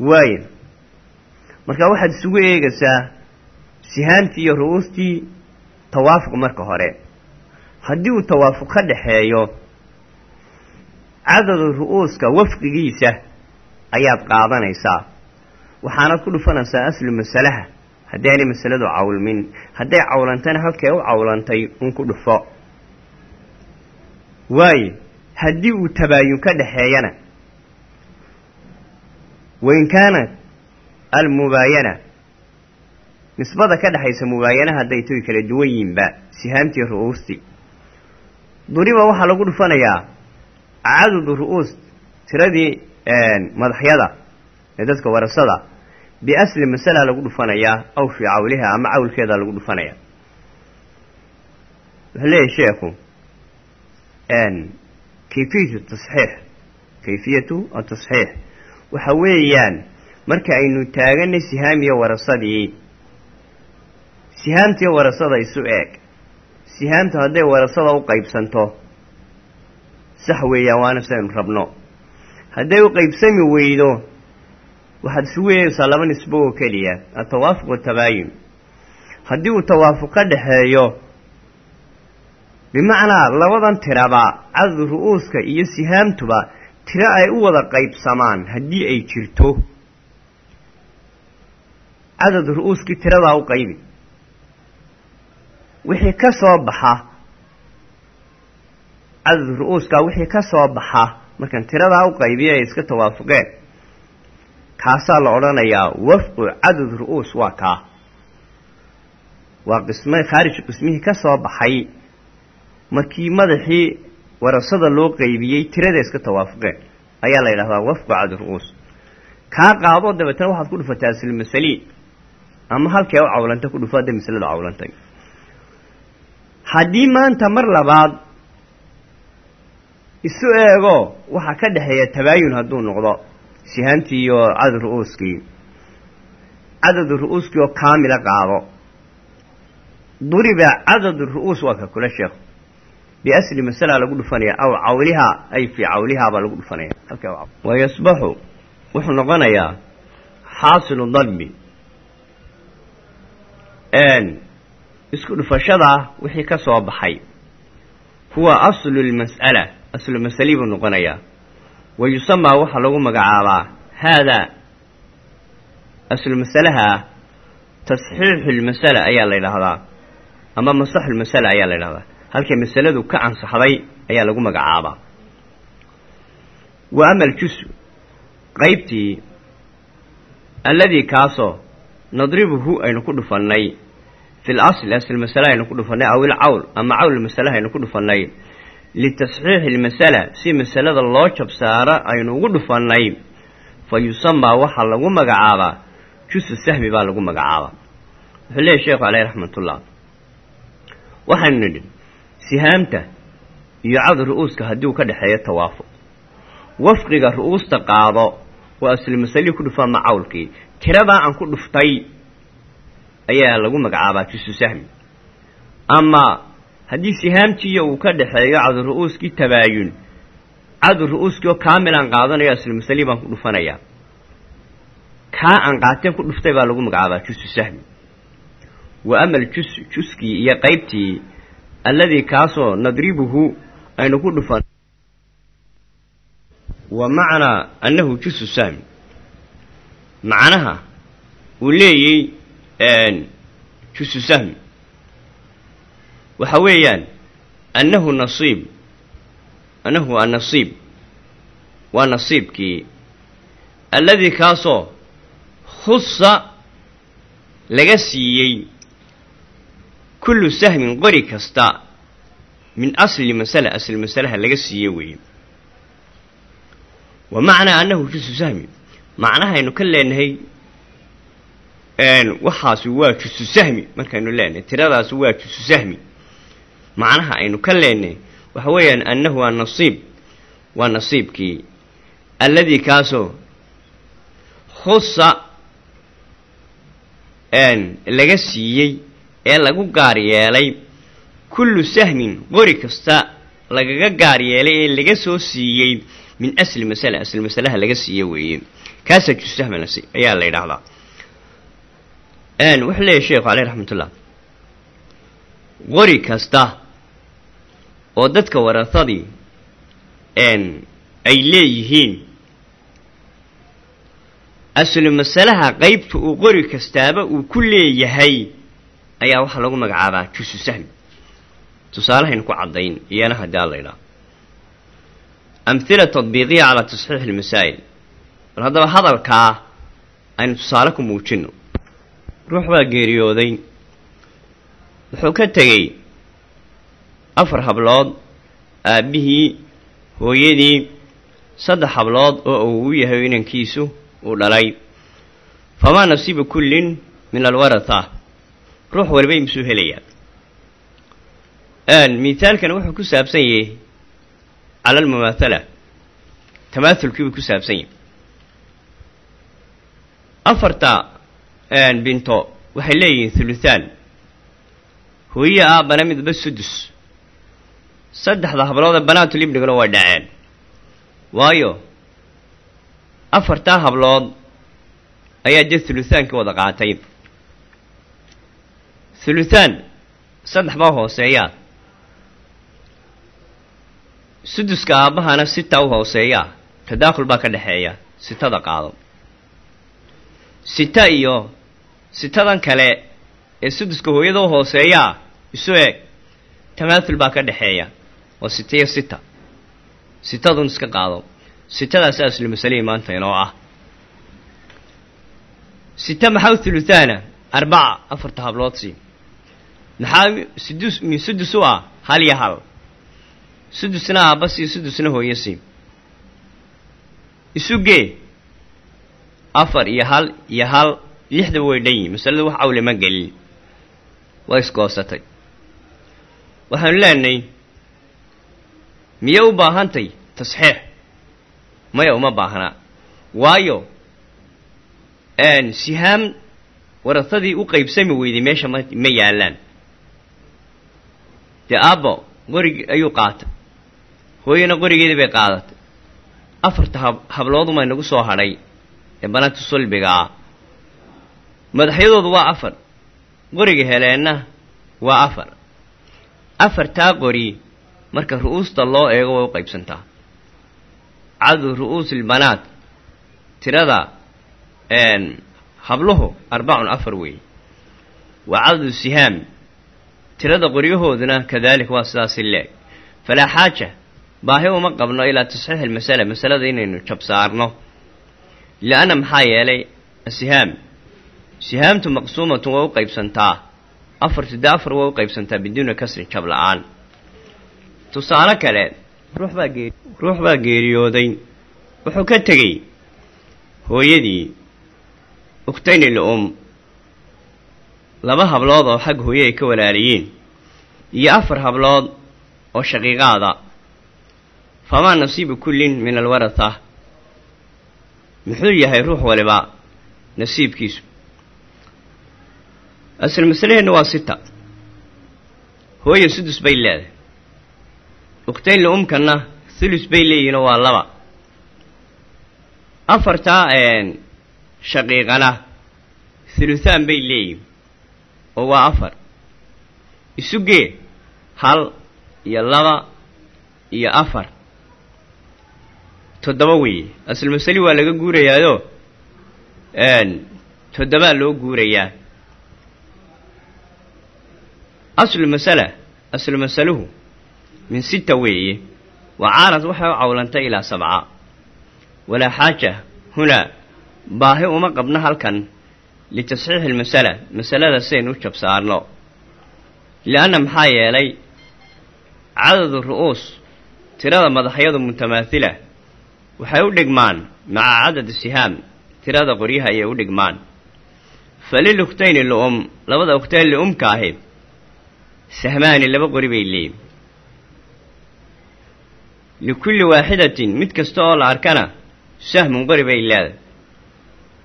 Waaye marka waxaad isugu eegaysaa sihaamtii iyo ru'uustii tawaafuq marka hore. Haddii uu tawaafuq ka dhaxeeyo cadadu ru'uuska wafqigiisa ayaad qaadanaysaa. Waxaanad ku dhufanaysaa aslu masalaha. Haddii aanay masaladu cawlmin hadday cawlantana halkee u cawlantay un ku dhufo. Waaye haddii uu tabaayun ka dhaxeeyana wain kaanat almubaayana nisbada ka dhexaysa mubaayana hadday toy kala duwan yihinba sihaamtii ru'uustii duriba waxaa lagu dhufanayaa cadadu ru'uus tiradii madaxyada ee dadka warasada biasli masala lagu dhufanayaa aw fii cawliha ama cawlkeeda lagu dhufanaya wuxuu leeyahy sheekhu kayfiyatu tasxiix kayfiyatu atasxiix waxa weeyaan marka aynu taaganay sihaamiyo warasadii sihaamtiyo warasada isu eeg sihaamtu hadday warasada u sax weeyaan waana sidaynu rabno. Hadday u qaybsami weydo waxaad isugu eegaysaa laba nisbo oo keliya atawaafuq watabaayun haddii uu tawaafuq ka dhaxeeyo bimacnaa labadan tiraba cadad ru'uuska iyo sihaamtuba tiro ay u wada qaybsamaan haddii ay jirto. Cadad ru'uuskii tiradaa u qaybi. Wixii ka soo baxa cadad ru'uuskaa wixii ka soo baxa markaan tiradaa u qaybiyo ay iska tawaafuqeen kaasaa la odhanayaa wafqu cadad ru'uus waa kaa. Waa qisma khaarij ka soo baxay. Markii madaxii warasada loo qaybiyey tirada iska tawaafuqeen ayaa la yidhahdaa wafqu cadad ru'uus. Kaa qaado dabeetana waxaad ku dhufataa aslmasaliin ama halkee u cawlantay ku dhufo hadday masaladu cawlantay. Haddii maanta mar labaad isu eego waxaa ka dhexeeya tabaayun hadduu noqdo sihaamtii iyo cadad ru'uuskii cadad ru'uuskii oo kaamila qaado. Duriba cadad ru'uus waa ka kula sheekh biasli masala lagu dhufanaya aw cawlihaa ay fii cawlihaa baa lagu dhufanaya wa yasbaxu wuxuu noqonayaa xaasilu darbi isku dhufashadaa wixii ka soo baxay. Huwa aslu lmas'ala aslu masali buu noqonayaa. Wa yusamaa waxaa lagu magacaabaa haadaa aslu masalaha tasxiixu lmasala ayaa la yidhaahdaa ama masaxu lmasala ayaa la yidhahdaa halkay masaladu ka ansaxday ayaa lagu magacaabaa. Wa ama aljusu qaybtii alladii kaasoo nadribuhu aynu ku dhufannay fi lasli asl masale aynu ku dhufannay aw ama cawl ku dhufannay litasxiixi almasala si masalada loo jabsaaro aynu ugu dhufannay fa yusamaa waxaa lagu magacaabaa jusu sahmi baa lagu magacaabaa wuxuu leeyahy sheekhu caleyh raxmatullah. Waxaynu nidhi sihaamta iyo cad ru'uuska haddii ka dhexeeyo tawaafuq wafqiga ru'uusta qaado waa asli masalihii ku dhufaa macawlkii tiradaa aan ku dhuftay ayaa lagu magacaabaa jusu sahmi haddii sihaamtiiyo uu ka dhexeeyo cadu ru'uuskii tabaayun cadu ru'uuskii oo kaamilaan qaadanayo asli masalihii baan ku dhufanayaa. Kaa aan qaateen ku dhuftay baa lagu magacaabaa jusu sahmi. Wa ama aljus juskii iyo qaybtii alladii kaasoo nadribuhu aynu ku dhufan wa macnaa annahu jusu sahmi. Macnaha uu leeyey jusu sahmi waxa weeyaan annahu nasiib. Annahu waa nasiib. Waa nasiibkii alladii kaasoo khusa laga siiyey kullu sahmin qori kasta min asli masala asli masalaha laga siiye weeye. Wa macnaa annahu jusu sahmi macnahaynu ka leenahay waxaasi waa jusu sahmi. Markaynu leenahay tiradaasi waa jusu sahmi macnaha aynu ka leenahay waxa weeyaan annahu waa nasiib waa nasiibkii. Alladii kaasoo khusa laga siiyey ee lagu gaar yeelay kullu sahmin qori kasta lagaga gaar yeelay ee laga soo siiyey min asli masala asli masalaha laga siiye weeye. Kaasaa jusu sahmi ayaa la yidhaahdaa. Wuxuu leeyahy sheekhu caleyh raxmatullah. Qori kasta oo dadka warahadii ay leeyihiin. Aslu masalaha qaybta uu qori kastaaba uu ku leeyahay ayaa waxaa lagu magacaabaa jusu sahmi. Tusaalehaynu ku caddayn iyana haddii la ydhaha amhila tadbiiqiya calaa tasxiixi almasaa'il. Bal haddaba hadalkaa aynu tusaale ku muujinno. Ruux baa geeriyooday. Wuxuu ka tegey afar hablood aabbihii hooyadii saddex hablood oo uu yahay inankiisu uu dhalay. Famaa nasiibu kullin min alwaratha. Ruux walibay misuu helayaa mithaalkani wuxuu ku saabsan yahay cala almumaathala tamaathulkii buu ku saabsan yahay. Afarta binto waxay leeyihiin thuluthaan hooye aabbana midba sudus saddexda hablood ee banaatul ibniguna way dhaceen. Waayo afartaa hablood ayaa dee thuluthaankii wada qaatay. Thuluthaan saddex baa hooseeyaa. Suduska aabbahana sita u hooseeyaa. Tadaakhul baa ka dhexeeya sitada qaado. Sita iyo sitadan kale ee suduska hooyada u hooseeyaa. Isu eeg. Tamaathul baa ka dhexeeya waa sita iyo sita. Sitadun iska qaado. Sitadaas aslu masalihii maanta inoo ah. Sita maxaa thuluthaana arbaca afarta hablood sii maxaa sudus u ah? Hal iyo hal. Sudusna aabba sii sudusna hooyo sii isugee afar iyo hal iyo hal. Lixdaba way dhan yihiin masaladu wax awle ma gelin. Waa isgoosatay waxaanu leenahay miyay u baahantay? Tasxiix maya uma baahnaa waayo. Sihaam warahadii u qaybsami weyday meesha ma yaallaan dee aabbo qorigi ayuu qaatay. Hooyana qorigeedii bay qaadatay. Afarta hab hablooduma inagu soo hadhay. Ee banaanta sulbiga ah. Madaxyadoodu waa afar. Qoriga heleenna waa afar. Afartaa qori marka ru'uusta loo eego way u qaybsantaa. Cadu ru'uusilbanaat tirada habluhu arbacun afar weeye wa cadadu sihaam. Tirada qoryahooduna kadalik waa sidaasi leeg. Falaa xaaja baahi uma qabno ilaa tasxiix almasala masalada inaynu jabsaarno li'anna maxaa yeelay asihaam sihaamtu maqsuumatun way u qaybsantaa. Afartu dee afar way u qaybsantaa biduuni kasrin jab la'aan tusaale kale ruux baa gee ruux baa geeriyooday. Wuxuu ka tegey hooyadii ukhtayni li-um laba hablood oo xag hooye ay ka walaaliyeen iyo afar hablood oo shaqiiqaada. Famaa nasiibu kullin min alwaratha. Muxuu yahay ruux waliba nasiibkiisu. Asal masalaheenna waa sita. Hooye sudus bay leedahay ukhtayn li-umkanna thulus bay leeyihinoo waa laba afartaa shaqiiqana thuluthaan bay leeyihiin oo waa afar. Isugee hal iyo laba iyo afar. Toddoba weeye asal masali waa laga guurayaayoo toddobaa loo guurayaa aslu masala aslu masaluhu min sita weeye wa caarad waxay u cawlantay ilaa sabca walaa xaaja hunaa baahi uma qabno halkan litasxiixi almasala masalada sidayn u jabsaarno li'anna maxaa yeelay cadadu ru'uus tirada madaxyadu mutamaahila waxay u dhigmaan maca cadadi sihaam tirada qoryaha ayay u dhigmaan falil ukhtayni li-um labada ukhtayn li-umka ahi sahmaani laba qori bay leeyihiin likulli waaxidatin mid kasta oo la arkana sahmun qori bay leedahay.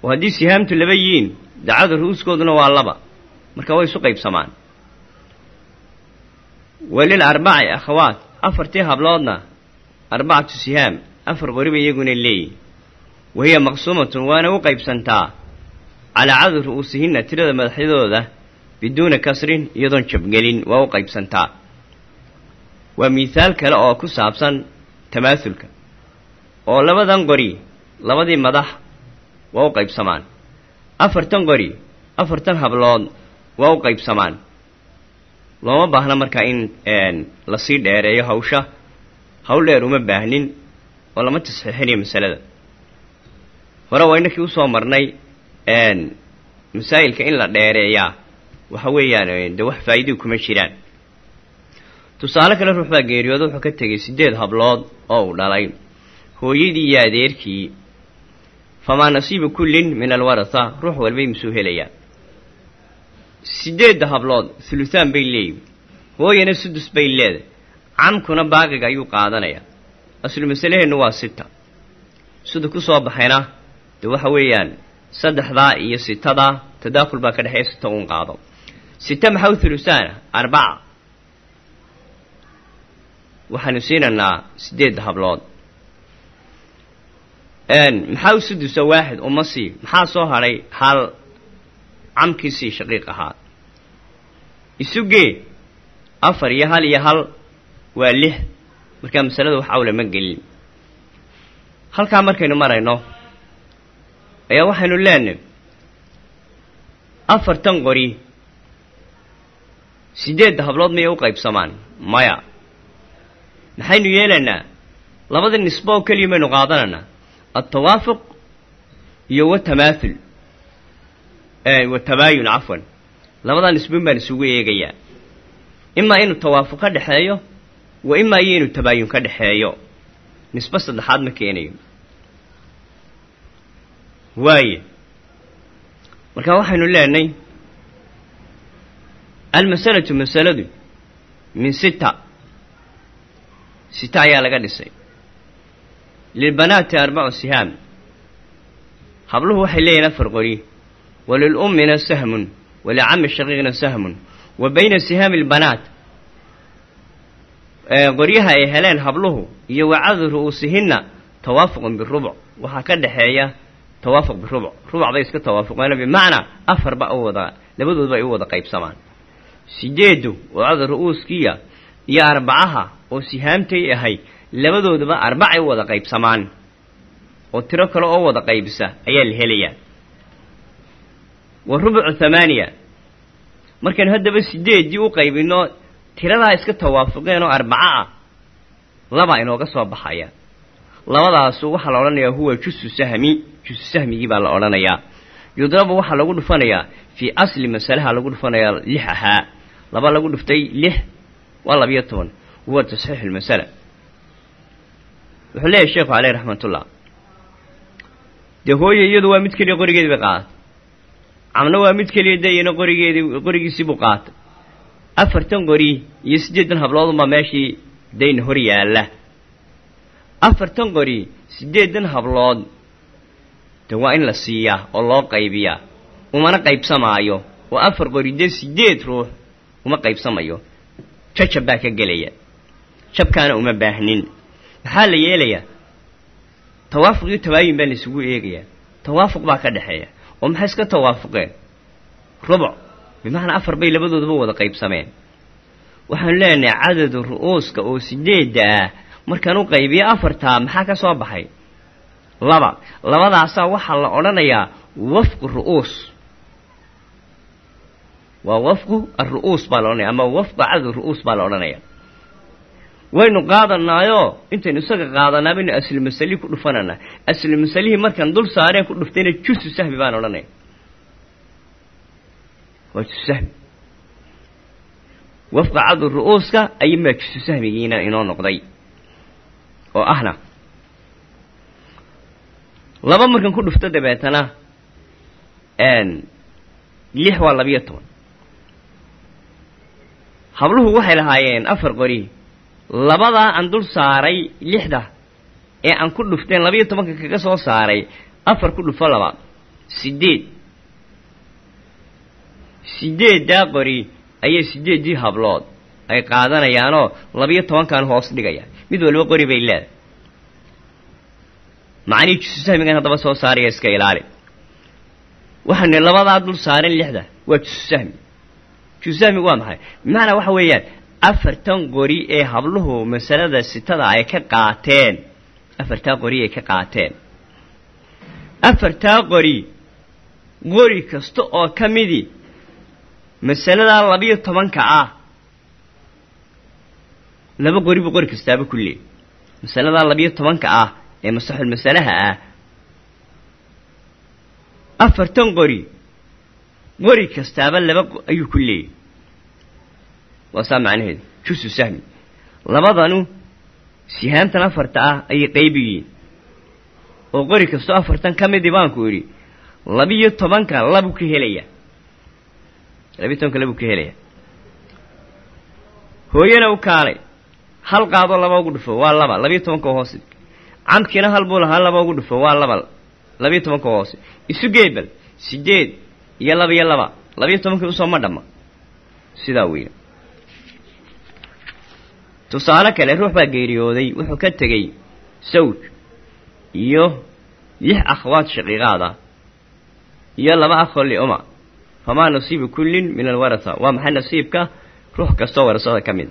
Oo haddii sihaamtu laba yihiin dacada ru'uuskooduna waa laba. Marka way isu qaybsamaan. Walil arbaci akhawaat afartii habloodna arbacatu sihaam afar qori bay iyaguna leeyihiin wahiya maqsuumatun waana u qaybsantaa calaa cadad ru'uusihinna tirada madaxyadooda biduuna kasrin iyadoon jabgelin waa u qaybsantaa. Waa miihaal kale oo ku saabsan tamaasulka oo labadan qori labadii madax waa u qaybsamaan. Afartan qori afartan hablood waa u qaybsamaan. Looma baahna markaa in la sii dheereeyo hawsha hawl uma baahnin oo lama tasxiixinayo masalada. Hore waa inakii u soo marnay masaa'ilka in la dheereeyaa waxa weeyaan de wax faa'iidii kuma jiraan tusaale kale ruux baa geeriyooda wuxuu ka tegey siddeed hablood oo uu dhalay. Hooyadii iyo adeerkii famaa nasiibu kullin min alwaratha ruux walbay musuu helayaa siddeedda hablood thuluthaan bay leeyihiin hooyana sudus bay leedahay. Camkuna baaqiga ayuu qaadanayaa aslu masalaheennu waa sita. Sida ku soo baxayna de waxa weeyaan saddexdaa iyo sitadaa tadaakul baa ka dhexeeya sita uun qaado. Sita maxaa thulusaana arbaca waxaanu siinaynaa siddeedda hablood. Maxaa u sudusa waaxid uma sii? Maxaa soo hadhay hal camkiisii shaqiiq ahaa? Isugee afar iyo hal iyo hal waa lix. Markaa masalada wax awla ma gelin. Halkaa markaynu marayno ayaa waxaynu leenahy afartan qori siddeedda hablood miyay u qaybsamaan? Maya maxaynu yeelaynaa labada nisbo oo keliya maynu qaadanaynaa. Altawaafuq iyo watamaathul. Watabaayun cafwan. Labadaa nisboin baan isugu eegayaa. Imaa inuu tawaafuq ka dhexeeyo wa imaa iyo inuu tabaayun ka dhexeeyo nisbo saddexaad ma keenayo. Waaye marka waxaynu leenay almasalatu masaladu min sita sita ayaa laga dhisay. Lilbanaati arbacu sihaam. Habluhu waxay leeyihiin afar qori. Walil'ummina sahmun walicami shaqiiqna sahmun. Wa bayna sihaami albanaat qoryaha ay heleen habluhu iyo wacadu ru'uusihinna tawaafuqun birubuc waxaa ka dhexeeya tawaafuq birubuc rubuc bay iska tawaafuqeen bimacnaa afarba u wada labadoodba ay u wada qaybsamaan. Sideedu wacada ru'uuskiya iyo arbacaha oo sihaamtay ahay labadoodaba arbacay wada qaybsamaan. Oo tiro kale oo wada qaybisa ayaa la helayaa. Wa rubucu thamaaniya. Markaynu haddaba sideeddii u qaybino tiradaa iska tawaafuqeen oo arbaca ah labaa inooga soo baxaya. Labadaasu waxaa la odhanayaa huwa jusu sahmi jusu sahmigii baa la odhanayaa. Yudrabu waxaa lagu dhufanayaa fii asli masalaha lagu dhufanayaa lix ahaa laba lagu dhuftay lix waa labiyo toban huwa tasxiix almasala wuxuu leeyahay sheekhu caleyh raxmatullah dee hooye iyadu waa mid keliya qorigeedii bay qaadatay camna waa mid keliya dee iyana qorigeedii qorigiisii buu qaatay afartan qori iyo siddeedan habloodunbaa meeshii dayna hor yaalla afartan qori siddeedan hablood de waa in la siiyaa oo loo qaybiyaa umana qaybsamaayo oo afar qori dee siddeed ruux uma qaybsamayo jajab baa ka gelaya jabkaana uma baahnin. Maxaa la yeelayaa? Tawaafuq iyo tabaayin baa laisugu eegayaa. Tawaafuq baa ka dhexeeya. Oo maxay iska tawaafuqeen? Rubuc. Bimacnaa afar bay labadoodaba wada qaybsameen. Waxaanu leenahay cadadu ru'uuska oo sideedda ah markaan u qaybiyo afartaa maxaa ka soo baxay? Laba. Labadaasaa waxaa la odhanayaa wafqu ru'uus. Waa wafqu alru'uus baa la odhanaya ama wafqu cadadu ru'uus baa la odhanaya waynu qaadanaayo intaynu isaga qaadanaa baynu asli masalihii ku dhufananaa asli masalihii markaan dul saareen ku dhuftayna jusu sahmi baan odhanaya waa jusu sahmi wafqa cadu ru'uuska ayamaa jusu sahmigiina inoo noqday. Oo ahna. Laba markan ku dhufto dabeetana lix waa labiyo toban. Habluhu waxay lahaayeen afar qori labadaa aan dul saaray lixda ee aan ku dhufteen labiyo tobanka kaga soo saaray afar ku dhufo laba. Siddeed. Siddeeddaa qori ayay siddeeddii hablood ay qaadanayaanoo labiyo tobankan hoos dhigaya. Mid waliba qori bay leedahay macnihii jusu sahmigan haddaba soo saaraya iska ilaali. Waxaanu labadaa dul saaren lixda. Waa jusu sahmi jusu sahmigu waa maxay? Bimacnaa waxa weeyaan afartan qori ee habluhu masalada sitada ay ka qaateen. Afartaa qori ay ka qaateen. Afartaa qori qori kasta oo ka midii masaladaa labiyo tobanka ah. Laba qori buu qori kastaaba ku leeyay masaladaa labiyo tobanka ah ee masaxul masalaha ah. Afartan qori qori kastaaba laba ayuu ku leeyay waa saa macnaheedu jusu sahmi labadanu sihaamtan afarta ah ayay qaybiyiin oo qori kastoo afartan ka midii baanku idhi labiyo tobanka labuu ka helaya labiyo tobanka labuu ka helaya hooyana u kaalay hal qaadoo laba ugu dhufo waa laba labiyo tobanka hoose camkiina hal buu lahaa laba ugu dhufo waa laba labiyo tobanka hoose isu geebal sideed iyo laba iyo laba labiyo tobankii u soo ma dhamma sidaa weya tusaale kale ruux baa geeriyooday wuxuu ka tegey sawj iyo lix akhwaad shaqiiqaad ah iyo laba akhoo liuma famaa nasiibu kullin min alwaratha. Waa maxay nasiibka? Ruux kastoo warasada ka mid.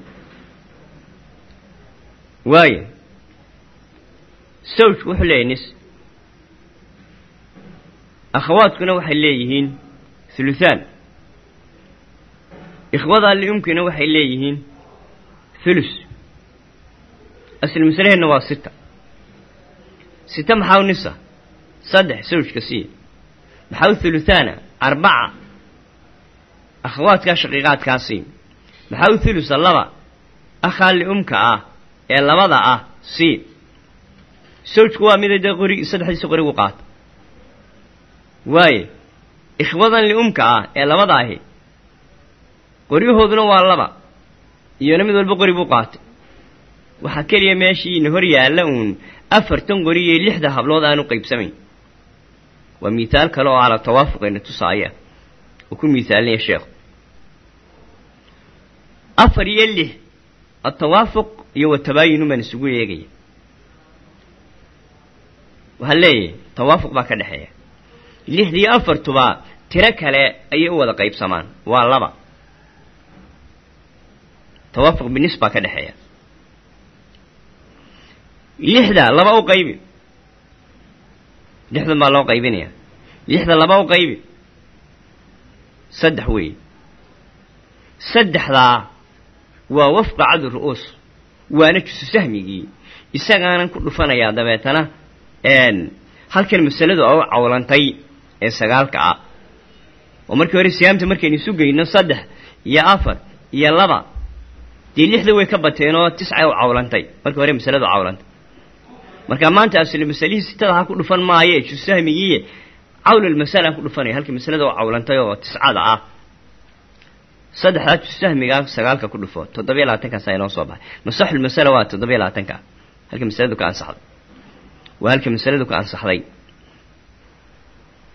Waaya sawjku wuxuu leeyahy nis. Akhawaadkuna waxay leeyihiin thuluthaan ikhwadaa liumkina waxay leeyihiin thulus asl masalaheenna waa sita. Sita maxaa u nisa? Saddex sawjka siiya maxaa u thuluthaana arbaca. Akhawaadkaa shaqiiqaadkaa sii. Maxaa u thulusa laba? Akhaa liumka ah ee labada ah sii. Sawjku waa mida qori saddexdiisa qorigu qaata waaye ikhwadan liumka ah ee labada ahi qoryahooduna waa laba. Iyona mid walba qori buu qaatay waxaa keliya meeshiina hor yaalla uun afartan qori iyo lixda hablood aanu qaybsamayn. Waa mithaal kale oo ala tawaafuqayna tusaaya. Uu ku mithaalinaya sheekhu afar iyo lix atawaafuq iyo watabaayinun baan isugu eegaya waxaan leeyahay tawaafuq baa ka dhexeeya. Lixdii afartuba tiro kale ayay u wada qaybsamaan. Waa laba. Tawaafuq binis baa ka dhexeeya lixda laba u qaybi. Lixdan baa loo qaybinaya lixda laba u qaybi. Saddex weeye saddexdaa waa wafqa cadu ru'uus waana jusu sahmigii. Isagaanan ku dhufanayaa dabeetana halkan masaladu oo cawlantay ee sagaalka ah. Oo markii hore siyaamta markaynu isu geyno saddex iyo afar iyo laba. Dee lixda way ka bateen oo tiscay u cawlantay. Markii hore masaladu cawlantay marka maanta asli masalihii sitada ha ku dhufan maaye jusahmigiiye cawlulmasala ku dhufanaya halkii masalada u cawlantay oo tiscada ah. Saddexdaa jusahmigaa sagaalka ku dhufo toddobiyo labaatankaasa inoo soo baxay. Masaxulmasala waa toddobiyo labaatanka. Halkii masaladu ka ansaxday. Waa halkii masaladu ka ansaxday.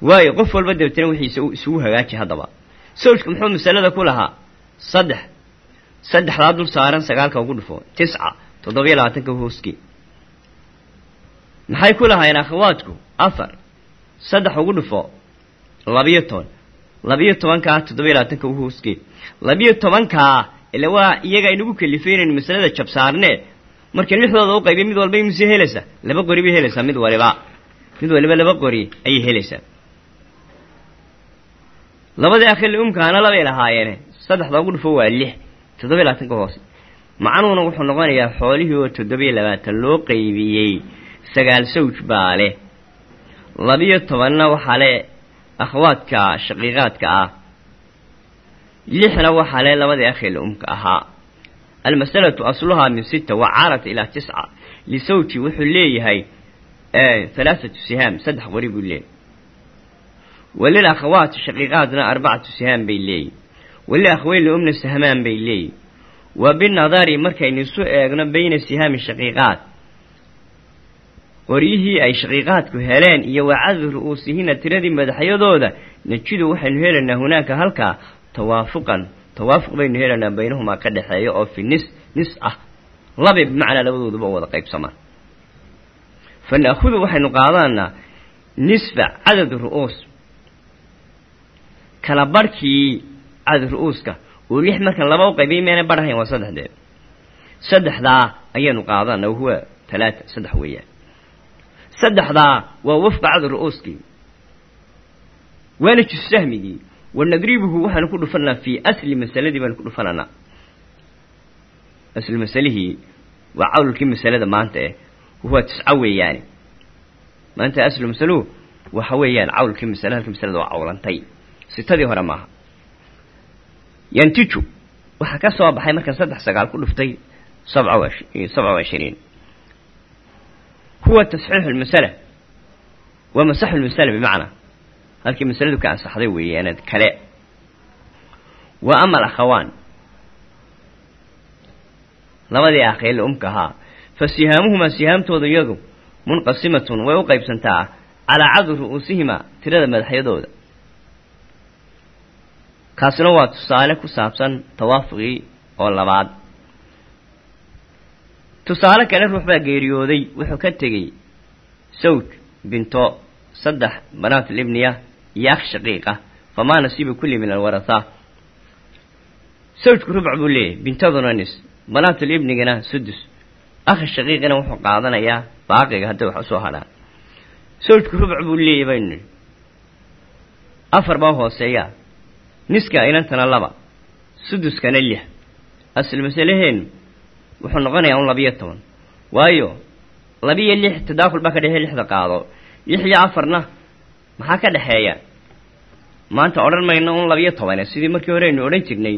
Waayo qof walba dabeetana wixiisa isugu hagaaji haddaba. Sawjka muxuu masalada ku lahaa? Saddex. Saddexdaa dul saaran sagaalka ugu dhufo. Tisca. Toddobiyo labaatanka hooskii maxay ku lahaayeen akhawaadku afar. Saddex ugu dhufo. Labiyo toban. Labiyo tobankaa toddobiyo labaatanka u hoosgee labiyo tobankaa ila waa iyaga inagu kalifay inaynu masalada jabsaarnee marka lixdooda u qaybiy mid walba imise helaysaa. Laba qori bay helaysaa mid waliba. Mid waliba laba qori ayay helaysaa. Labadii akhili umkaana labay lahaayeene saddexda ugu dhufo waa lix. Toddobiyo labaatanka hoose. Macnuhuna wuxuu noqonayaa xoolihii oo toddobiyo labaatan loo qaybiyey sagaal sawj baa leh. Labiyo tobanna waxaa le akhwaadka shaqiiqaadka ah. Lixna waxaa le labadii akhil umka ahaa. Almasalatu asluhaa min sita wa caarat ilaa tisca. Lisawji wuxuu leeyahay halaathatu sihaam saddex qori buu leeyahy walil akhawaati shaqiiqaadna arbacatu sihaam bay leeyihiin walil akhweyli umna sahmaan bay leeyihiin wa binadari markaynu isu eegno bayna sihaami shaqiiqaad qoryihii ay shaqiiqaadku heleen iyo wacadu ru'uusihina tiradii madaxyadooda najidu waxaynu helaynaa hunaaka halkaa tawaafuqan tawaafuq baynu helaynaa baynahumaa ka dhexeeya oo fi nis nis ah. Labay bimacnaa labadooduba wada qaybsamaan fa waxaynu qaadanaa nisfa cadad ru'uus. Kala barhkii cadad ru'uuska. Oo lix markan laba u qaybiyay meena barhayn waa saddexdeed saddexdaa ayaynu qaadanaa wahuwa talaata saddex weeyaan saddexdaa waa wafqa cadad ru'uuskii. Waana jussahmigii wanadribuhu waxaanu ku dhufanaa fii asli masaladii baanu ku dhufananaa. Asli masalihii waa cawlkii masalada maanta eh. Wahuwa tisco weeyaani. Maanta aslu masaluhu waxa weeyaan cawlkii masale halkii masalada waa cawlantay. Sitadii hore maaha. Yantiju waxaa ka soo baxay markaan saddex sagaal ku dhuftay sabca sabca wa ishiriin huwa tasxiixu lmasala waa masaxu lmasala bimacnaa halkii masaladu ka ansaxday weeyaan kale wa ama alakhawaan labadii akhiil umka ahaa fa sihaamuhumaa sihaamtooda iyadu munqasimatun way u qaybsantaa calaa cadu ru'uusihimaa tirada madaxyadooda kaasina waa tusaale ku saabsan tawaafuqii oo labaad tusaale kale ruux baa geeriyooday wuxuu ka tegey sawj binto saddex banaat libniya iyo akh shaqiiqa famaa nasiiba kulli min alwarathaa sawjku rubc buu leeyahy bintaduna nis banaatul ibnigana sudus akhi shaqiiqina wuxuu qaadanayaa baaqiga hadday wax u soo hadhaan sawjku rubc buu leeyahy baynu nidhi. Afar baa hooseeyaa niska inantana laba suduskana lix. Masalaheennu wuxuu noqonayaa un labiyo toban. Waayo labiyo lix tadaakul baa ka dhexeeya lixda qaado. Lix iyo afarna maxaa ka dhexeeya? Maanta odhan mayno un labiyo tobane sidii markii hore aynu odhan jirnay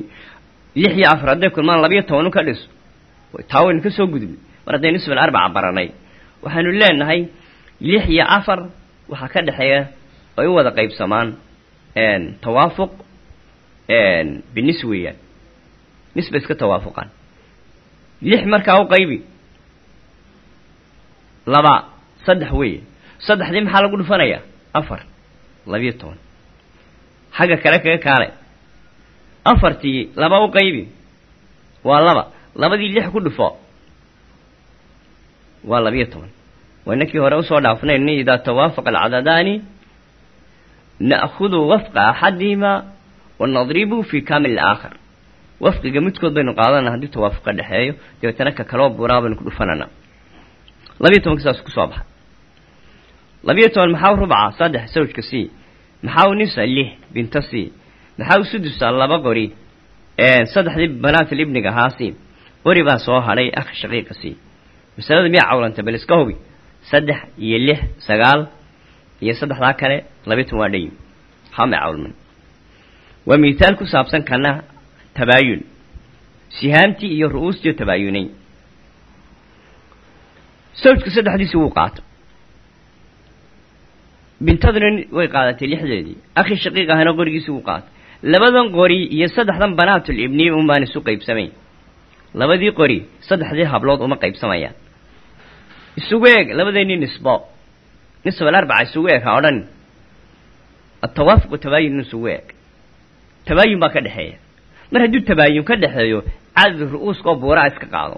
lix iyo afar hadday kulmaan labiyo toban un ka dhiso taa waynu ka soo mar haddaynu isbal arbaca baranay. Waxaanu leenahay lix iyo afar waxaa ka dhexeeya ay u wada qaybsamaan tawaafuq binis weeyaan. Nis bay iska tawaafuqaan lix markaa u qaybi. Laba saddex weeye. Saddexdii maxaa lagu dhufanayaa afar. Labiyo toban. Xagga kale kaga kaale. Afartii laba u qaybi. Waa laba. Labadii lix ku dhufo. Waa labiyo toban. Waa inakii hore u soo dhaafnayn idaa tawaafaqa alcadadaani na'khudu wafqa axadihimaa wanadribu fi kamil aakhar wafqiga midkood baynu qaadana haddii tawaafuq ka dhexeeyo dabeetana ka kaloo buraa baynu ku dhufanana. Labiyo tobanka saas ku soo baxa labiyo toban maxaa u rubca saddex sawjka c. Maxaa nisa lix binto c. Maxaa sudusa laba qori saddexdii banaatil ibniga ahaa c. Qori baa soo hadhay akh shaqiiqa c. Masalada miyaa cawlanta bal iska hubi. Saddex iyo lix sagaal iyo saddexdaa kale labiyo toban waa dhayi hama cawlman. Waa mithaal ku saabsan kana tabaayun sihaamtii iyo ru'uustii tabaayunay sawjka saddexdiisi wuu qaato. Bintaduna way qaadatay lixdeedii. Akhi shaqiiq ahana qorigiisi wuu qaatay labadan qori iyo saddexdan banaatul ibni un baan isu qaybsamayn labadii qori saddexdii hablood uma qaybsamayaan. Isugu eeg labadeenii nisbo. Nisb alarbaca isugu eeg ha odhan. Atawaafuqu tabaayun isugu eeg. Tabaayun baa ka dhexeeya mar hadduu tabaayun ka dhexeeyo cadad ru'uuskaoo buuraa iska qaado.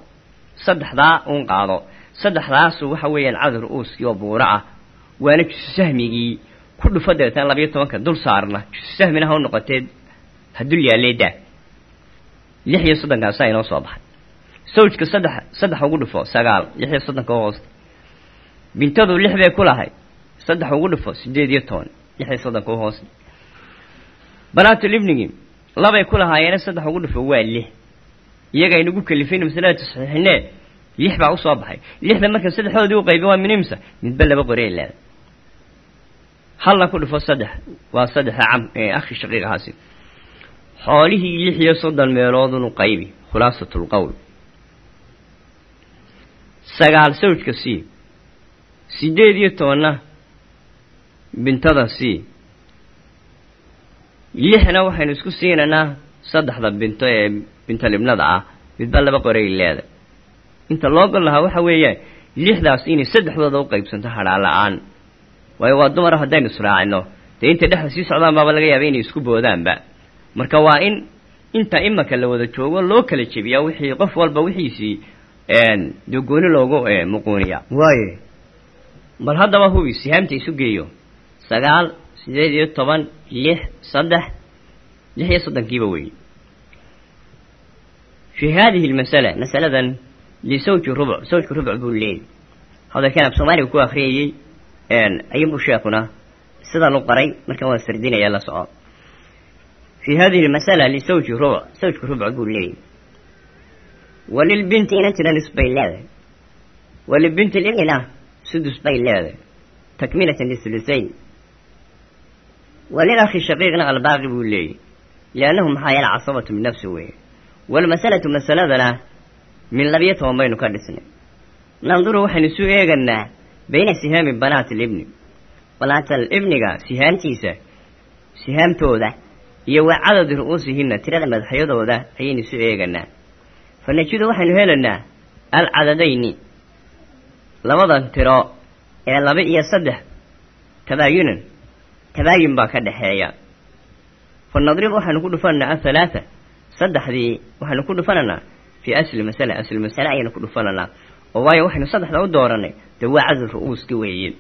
Saddexdaa uun qaado. Saddexdaasu waxa weeyaan cadad ru'uuskii oo buura ah waana jusu sahmigii ku dhufa deetaan labayo tobanka dul saarna. Jusu sahmina ha u noqotee ha dul yaalleedaa lix iyo soddonkaasaa inoo soo baxay. Sawjka saddex saddex ugu dhufo sagaal. Lix iyo soddonka hoosta bintadu lix bay ku lahay. Saddex ugu dhufo siddeed iyo toban. Lix iyo soddonka u hoosta banaatul ibnigi labay ku lahaayeena saddex ugu dhufo waa lix. Iyaga aynagu kalifin masalada tasxiixinee lix baa u soo baxay. Lixda marka saddexdoodii u qaybi waa minimsa midba laba qorey leeda halna ku dhufo saddex waa saddexa cam akhi shaqiiq ahaasi. Xoolihii lix iyo soddon meeloodunu qaybi khulaasatul qowl. Sagaal sawjka c siddeed iyo tobanna bintada c lixna waxaynu isku siinaynaa saddexda binto ee bintolibnada ah. Midba laba qorey leeda. Inta loo gol lahaa waxa weeyaan lixdaas inay saddexdooda u qaybsanto hadhaan la'aan. Waayo waa dumar haddaynu israacino dee intay dhexda sii socdaan baaba laga yaaba inay isku boodaanba marka waa in inta imaka la wada joogo loo kala jebiyaa wixii qof walba wixiisii dee gooni loogu muquuniyaa. Waaye. Bal haddaba hubi sihaamta isu geeyo. Sagaal sideed iyo toban lix saddex lix iyo soddonkiiba weeye fi hadihi lmasala masaladan lisawji rubuc sawjka rubuc buu leeyay hadalkan af soomaaliga ku akriyayey ayuunbuu sheekuna sidan u qaray markan waan sardinaya la soco. Fi hadihi lmasala lisawji rubuc sawjka rubuc buu leeyay walilbinti inantina nis bay leedahay. Walibinti libnina sudus bay leedahay. Takmilatan lisulusayn walilakhi shaqiiqna albaaqi buu leeyay liannahu maxaa yeele casabatu min nafsi weeye walmasalatu masaladana min labiyo toban baynu ka dhisnay nanduru waxaynu isu eeganaa bayna sihaami banaati libni banaatal ibniga sihaamtiisa sihaamtooda iyo wa cadadi ru'uusihinna tirada madaxyadooda ayaynu isu eeganaa fa najidu waxaynu helaynaa alcadadayni labadan tiro tabaayun baa ka dhexeeya. Fa nadrib waxaynu ku dhufananaa athalaatha saddexdii waxaynu ku dhufanaynaa fii asli masala asli masale ayaynu ku dhufananaa. Oo waayo waxaynu saddexda u dooranay dee waa cadad ru'uuska weeye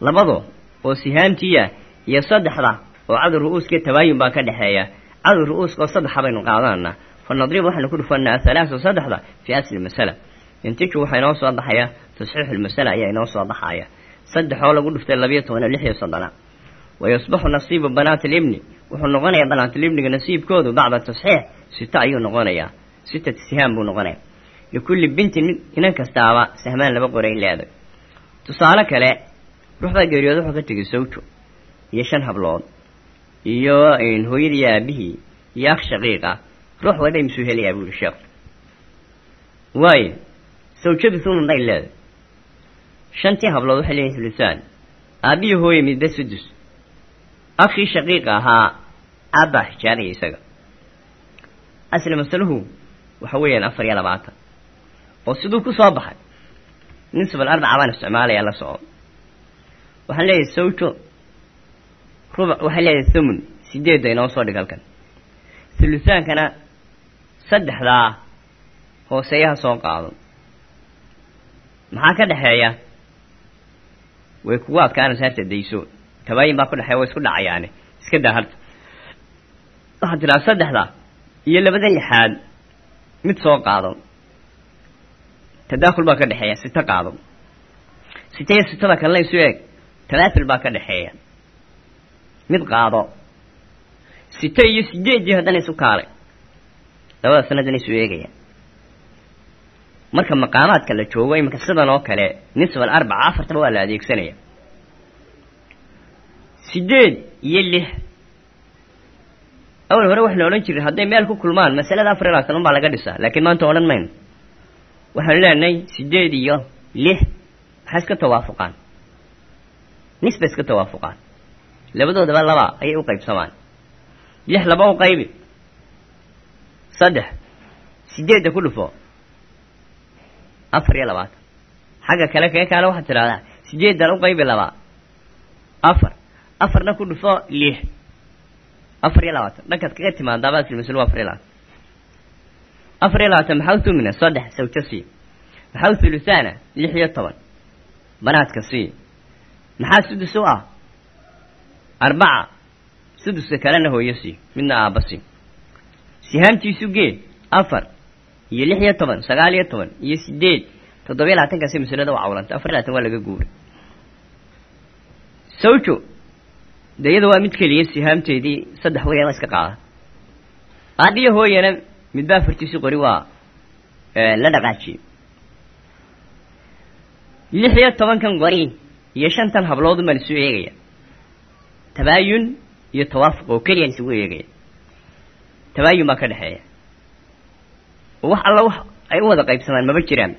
labado oo sihaamtiya iyo saddexda oo cadad ru'uuska tabaayun baa ka dhexeeya. Cadad ru'uuska oo saddexa baynu qaadananaa fa nadrib waxaynu ku dhufananaa athalaatha saddexda fii asli masala. Intiju waxaa inoo soo baxaya tasxiixu lmasala ayaa inoo soo baxaya. Saddex oo lagu dhuftay labiyo toban iyo wayusbaxu nasiibu banaati libni wuxuu noqonayaa banaatilibniga nasiibkoodu bacda tasxiix sita ayuu noqonayaa sitati sihaam buu noqonaya likulli bintin inan kastaaba sahmaan laba qoray leeday tusaale kale ruuxbaa geeriyooda wuxuu ka tegay sawjo iyo shan hablood iyo hooyadii aabihii iyo akh shaqiiq ah ruux walba misuu helayaa buu yihi sheekhu waayo sawjadu thuman bay leeday shantii hablood waxay leeyihiin hulusaan aabbihi hooye midba akhii shaqiiqa ahaa aabbaa xijaaraya isaga asli masaluhu waxa weeyaan afar iyo labaatan oo siduu ku soo baxay nisbal arbaca baan isticmaalayaa la soco waxaan leeyahay sawjo rubuc waxay leedahay thumun sideedda inoo soo dhig halkan hulusaankana saddexdaa hooseeyaha soo qaado maxaa ka dhexeeya way kugu adkaanaysa harta dayso tabaayin baa ku dhexeeya way isku dhacayaane iska daa harta waxaad tidhaha saddexda iyo labada lixaad. Mid soo qaado. Tadaakul baa ka dhexeeya sito qaado. Sita iyo sitada kalena isu eeg. Talaafil baa ka dhexeeya. Mid qaado. Sito iyo sideedii haddana isu kaalay. Labada sanadana isu eegaya. Marka maqaamaadka la joogo iminka sidan oo kale nisbal arbaca afartaba waa la adeegsanaya sideed iyo lix. Awal hore waxaynu odhan jiray hadday meel ku kulmaan masalada afar labaatan un baa laga dhisaa laakiin maanta odhan mayno. Waxaanu leenahay sideed iyo lix maxay iska tawaafuqaan. Nis bay iska tawaafuqaan. Labadoodaba laba ayay u qaybsamaan. Lix laba u qaybi. Saddex sideedda ku dhufo. Afar iyo labaatan. Xagga kale kee kaale waxaad tidhahdaa sideeddan u qaybi laba. Afar afarna ku dhufo lix. Afar iyo labaatan. Dhankaad kaga timaadaaba silmasl afar iyo labaatan. Afar iyo labaatan maxaa u tumina? Saddex sawjo sii. Maxaa u thuluthaana lix iyo toban. Banaadka sii. Maxaa sudus u ah? Arbaca. Suduska kalena hooyo sii. Midna aabba sii. Sihaamtiisu gee? Afar. Iyo lix iyo toban. Sagaal iyo toban. Iyo sideed toddobiyo labaatankaasi masalada u cawlantay afar iyo labaatan waa laga guuray. Sawjo de iyada waa mid keliya sihaamteedii saddex weyaba iska qaada aadhiyo hooyana midba afartiisi qori waa la dhaqaajiyey lix iyo tobankan qori iyo shantan habloodun baan isu eegaya. Tabaayun iyo tawaafuq oo keliyaan isugu eegaya. Tabaayun baa ka dhexeeya. Oo wax alla wax ay u wada qaybsamaan maba jiraan.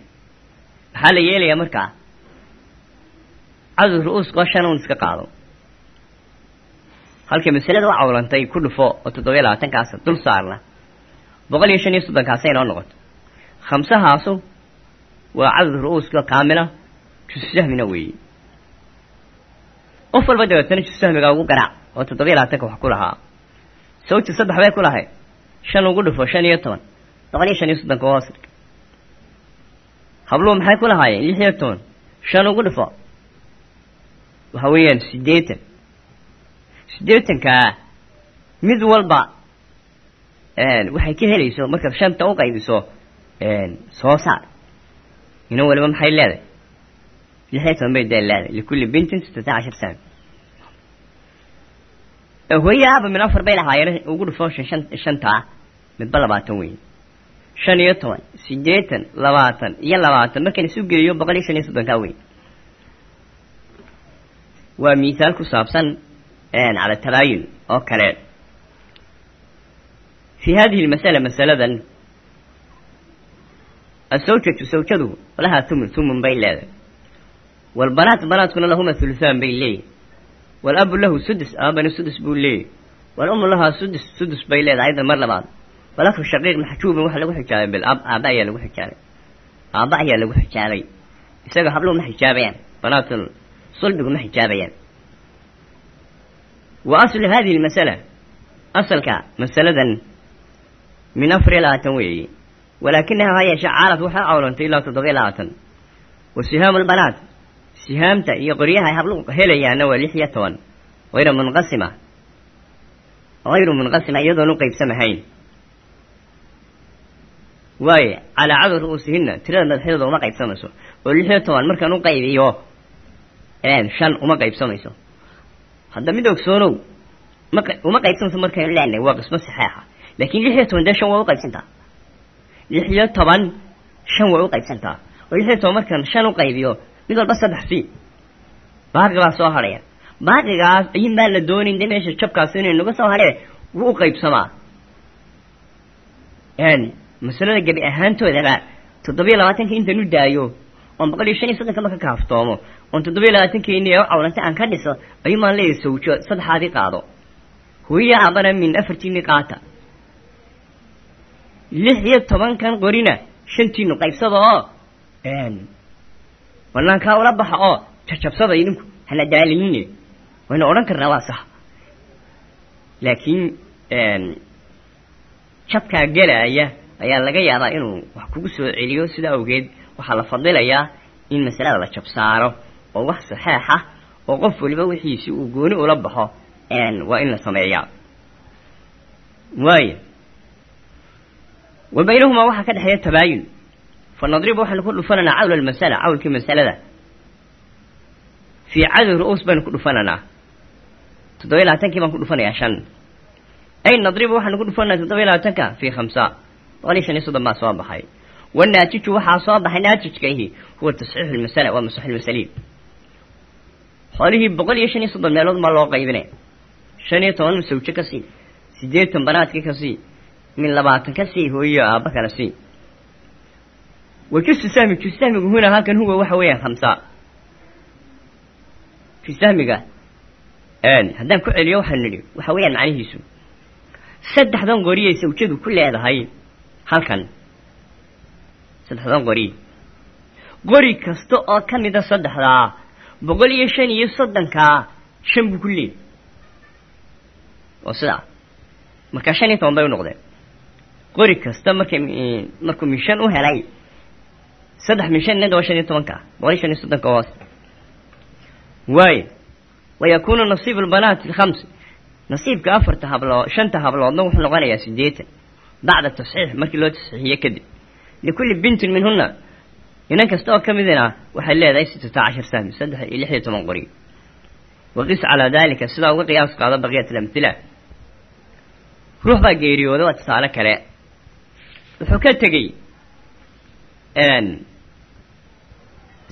Maxaa la yeelayaa markaa? Cadad ru-uuskoo shan un iska qaado halkay masalada u cawlantay ku dhufo oo toddobiyo labaatankaas dul saarna. boqol iyo shan iyo soddonkaasa inoo noqoto. khamsahaasu waa cadad ru-uuska kaamila jussahmina weeye. qof walba dabeetana jussahmiga ugu garaac oo toddobiyo labaatanka wax ku lahaa. sawti saddex bay ku lahay shan ugu dhufo shan iyo toban. boqol iyo shan iyo soddonka hoos habluhu maxay ku lahaayeen? lix iyo toban. shan ugu dhufo. waxa weeyaan siddeetan siddeetankaa mid walba waxay ka helayso markaad shanta u qaybiso soo saar. Ina waliba maxay leedahay? Lix iyo toban bay dee leedahay. Likulli bintin sittata cashar sana hooye aaba min afar bay lahaayeen ugu dhufo shan shan shantaa midba labaatan weeye shan iyo toban siddeetan labaatan iyo labaatan markaan isu geliyo boqol iyo shan iyo soddonkaa wey waa miisaal ku saabsan fi hadihi lmasala masaladan asawjatu sawjadu lahaa tumun tumun bay leedahay waalbanaat banaadkuna lahuma thuluthaan bay leeyihi waalabu lahu sudus aabana sudus buu leeyahy waalumu lahaa sudus sudus bay leedahay aydan mar labaad walakhu shaqiiq maxjuubin waxa lagu xijaabay bilab aaba ayaa lagu xijaabay aaba ayaa lagu xijaabay isaga habluhu ma xijaabayaan banaatul sulbigu wa aslu hadihi lmasala asalka masaladan min afar iyo labaatan weeye walaakinaha ha yeeshe caalad waxay cawlantay ilaa toddobiyo labaatan wa sihaamu lbanaat sihaamta iyo qoryaha ay habluhu helayaana waa lix iyo toban hayra munqasima hayru munqasima iyadoon u qaybsamahayn waaye calaa cadad ru'uusihinna tirada madaxyadooda uma qaybsamayso oo lix iyo hadda mid ogsoonow ma uma qaybsamayso markaynu leenahay waa qismo saxeixa laakiin lix iyo toban dee shan waa u qaybsantaa lix iyo toban shan way u qaybsantaa oo lix iyo toban markaan shan u qaybiyo mid walba saddex sii baaqi baa soo hadhaya baaqigaas ayin baa la doonayn de meesha jabkaas inay naga soo hadhee wuu u masalada gebi ahaantoodaba toddobiyo labaatanka intaan u daayo oon boqol iyo shan iyo soddonka marka kaaftoomo oon toddobiyo labaatankeeni ee u aan ka dhiso ayuumaan leeyahay sawjo saddexaadii qaado hooya aabana min afartiini qaata lix iyo tobankan qorina shantiinu qaybsada oo banaankaa ula baxa oo jajabsada idinku hana daalinine waynu odhan karnaa waa sax laakiin jabkaa gelaya ayaa laga yaabaa inuu wax kugu soo celiyo sida awgeed waxaa la fadilayaa in masalada la jab saaro oo wax saxeexa oo qof waliba wixiisi uu gooni ula baxo waa in la sameeyaa. Waaya wa baynahumaa waxaa ka dhexeeya tabaayun fa nadribu waxaynu ku dhufananaa cawla almasala cawlkii masalada. Fii cadad ru-uus baynu ku dhufananaa. Toddobiyo labaatankii baan ku dhufanayaa shan. Ay nadribu waxaanu ku dhufanaa toddobiyo labaatanka fii khamsa. Boqol shan iyo soddon baa soo baxay. Wanaatiju waxaa soo baxay naatijkaihi huwa tasxiixu lmasala waa masax lmasaliin xoolihii boqol iyo shan iyo soddon meelood maa loo qaybinaya shan iyo toban sawjo ka sii siddeetan banaadkii ka sii min labaatan ka sii hooyo aabba kala sii wa jusu sahmi jusu sahmigu huna halkan huwa waxa weeyaan khamsa jusu sahmiga haddaan ku celiyo waxaan nidhi waxa weeyaan macnihiisu saddexdan qoriyay sawjadu ku leedahay halkan saddexdan qori qori kasta oo ka mida saddexdaa boqol iyo shan iyo soddonkaa shan buu ku leeyay oo sidaa markaa shan iyo toban bay u noqdeen qori kasta markay markuu min shan u helay saddex min shan nida waa shan iyo tobanka boqol iyo shan iyo soddonka hoos waayo wayakuunu nasiibu lbanaati alkhamsi nasiibka afarta hablood shanta habloodna wuxuu noqonayaa siddeetan bacda tasxiix markii loo tasxiixiye kadib likulli bintin minhuna inan kasta oo ka midina waxay leedahay sittata cashar sahmi saddex iyo lix iyo toban qori. Waqis calaa daalika sidaa uga qiyaas qaado baqiyat alamhila ruux baa geeriyooda waa tusaale kale. Wuxuu ka tegey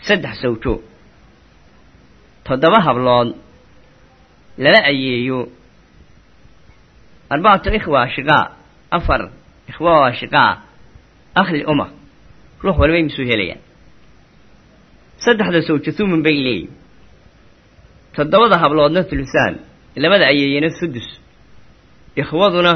saddex sawjo. Toddoba hablood lala ayeeyo arbacatu ikhwa shiqaa afar ikhwa waa shiqaa akhli uma ruux waliba imisuu helayaan saddexda sawjo thuman bay leeyihiin toddobada habloodna thulusaan labada ayeeyena sudus ikhwaduna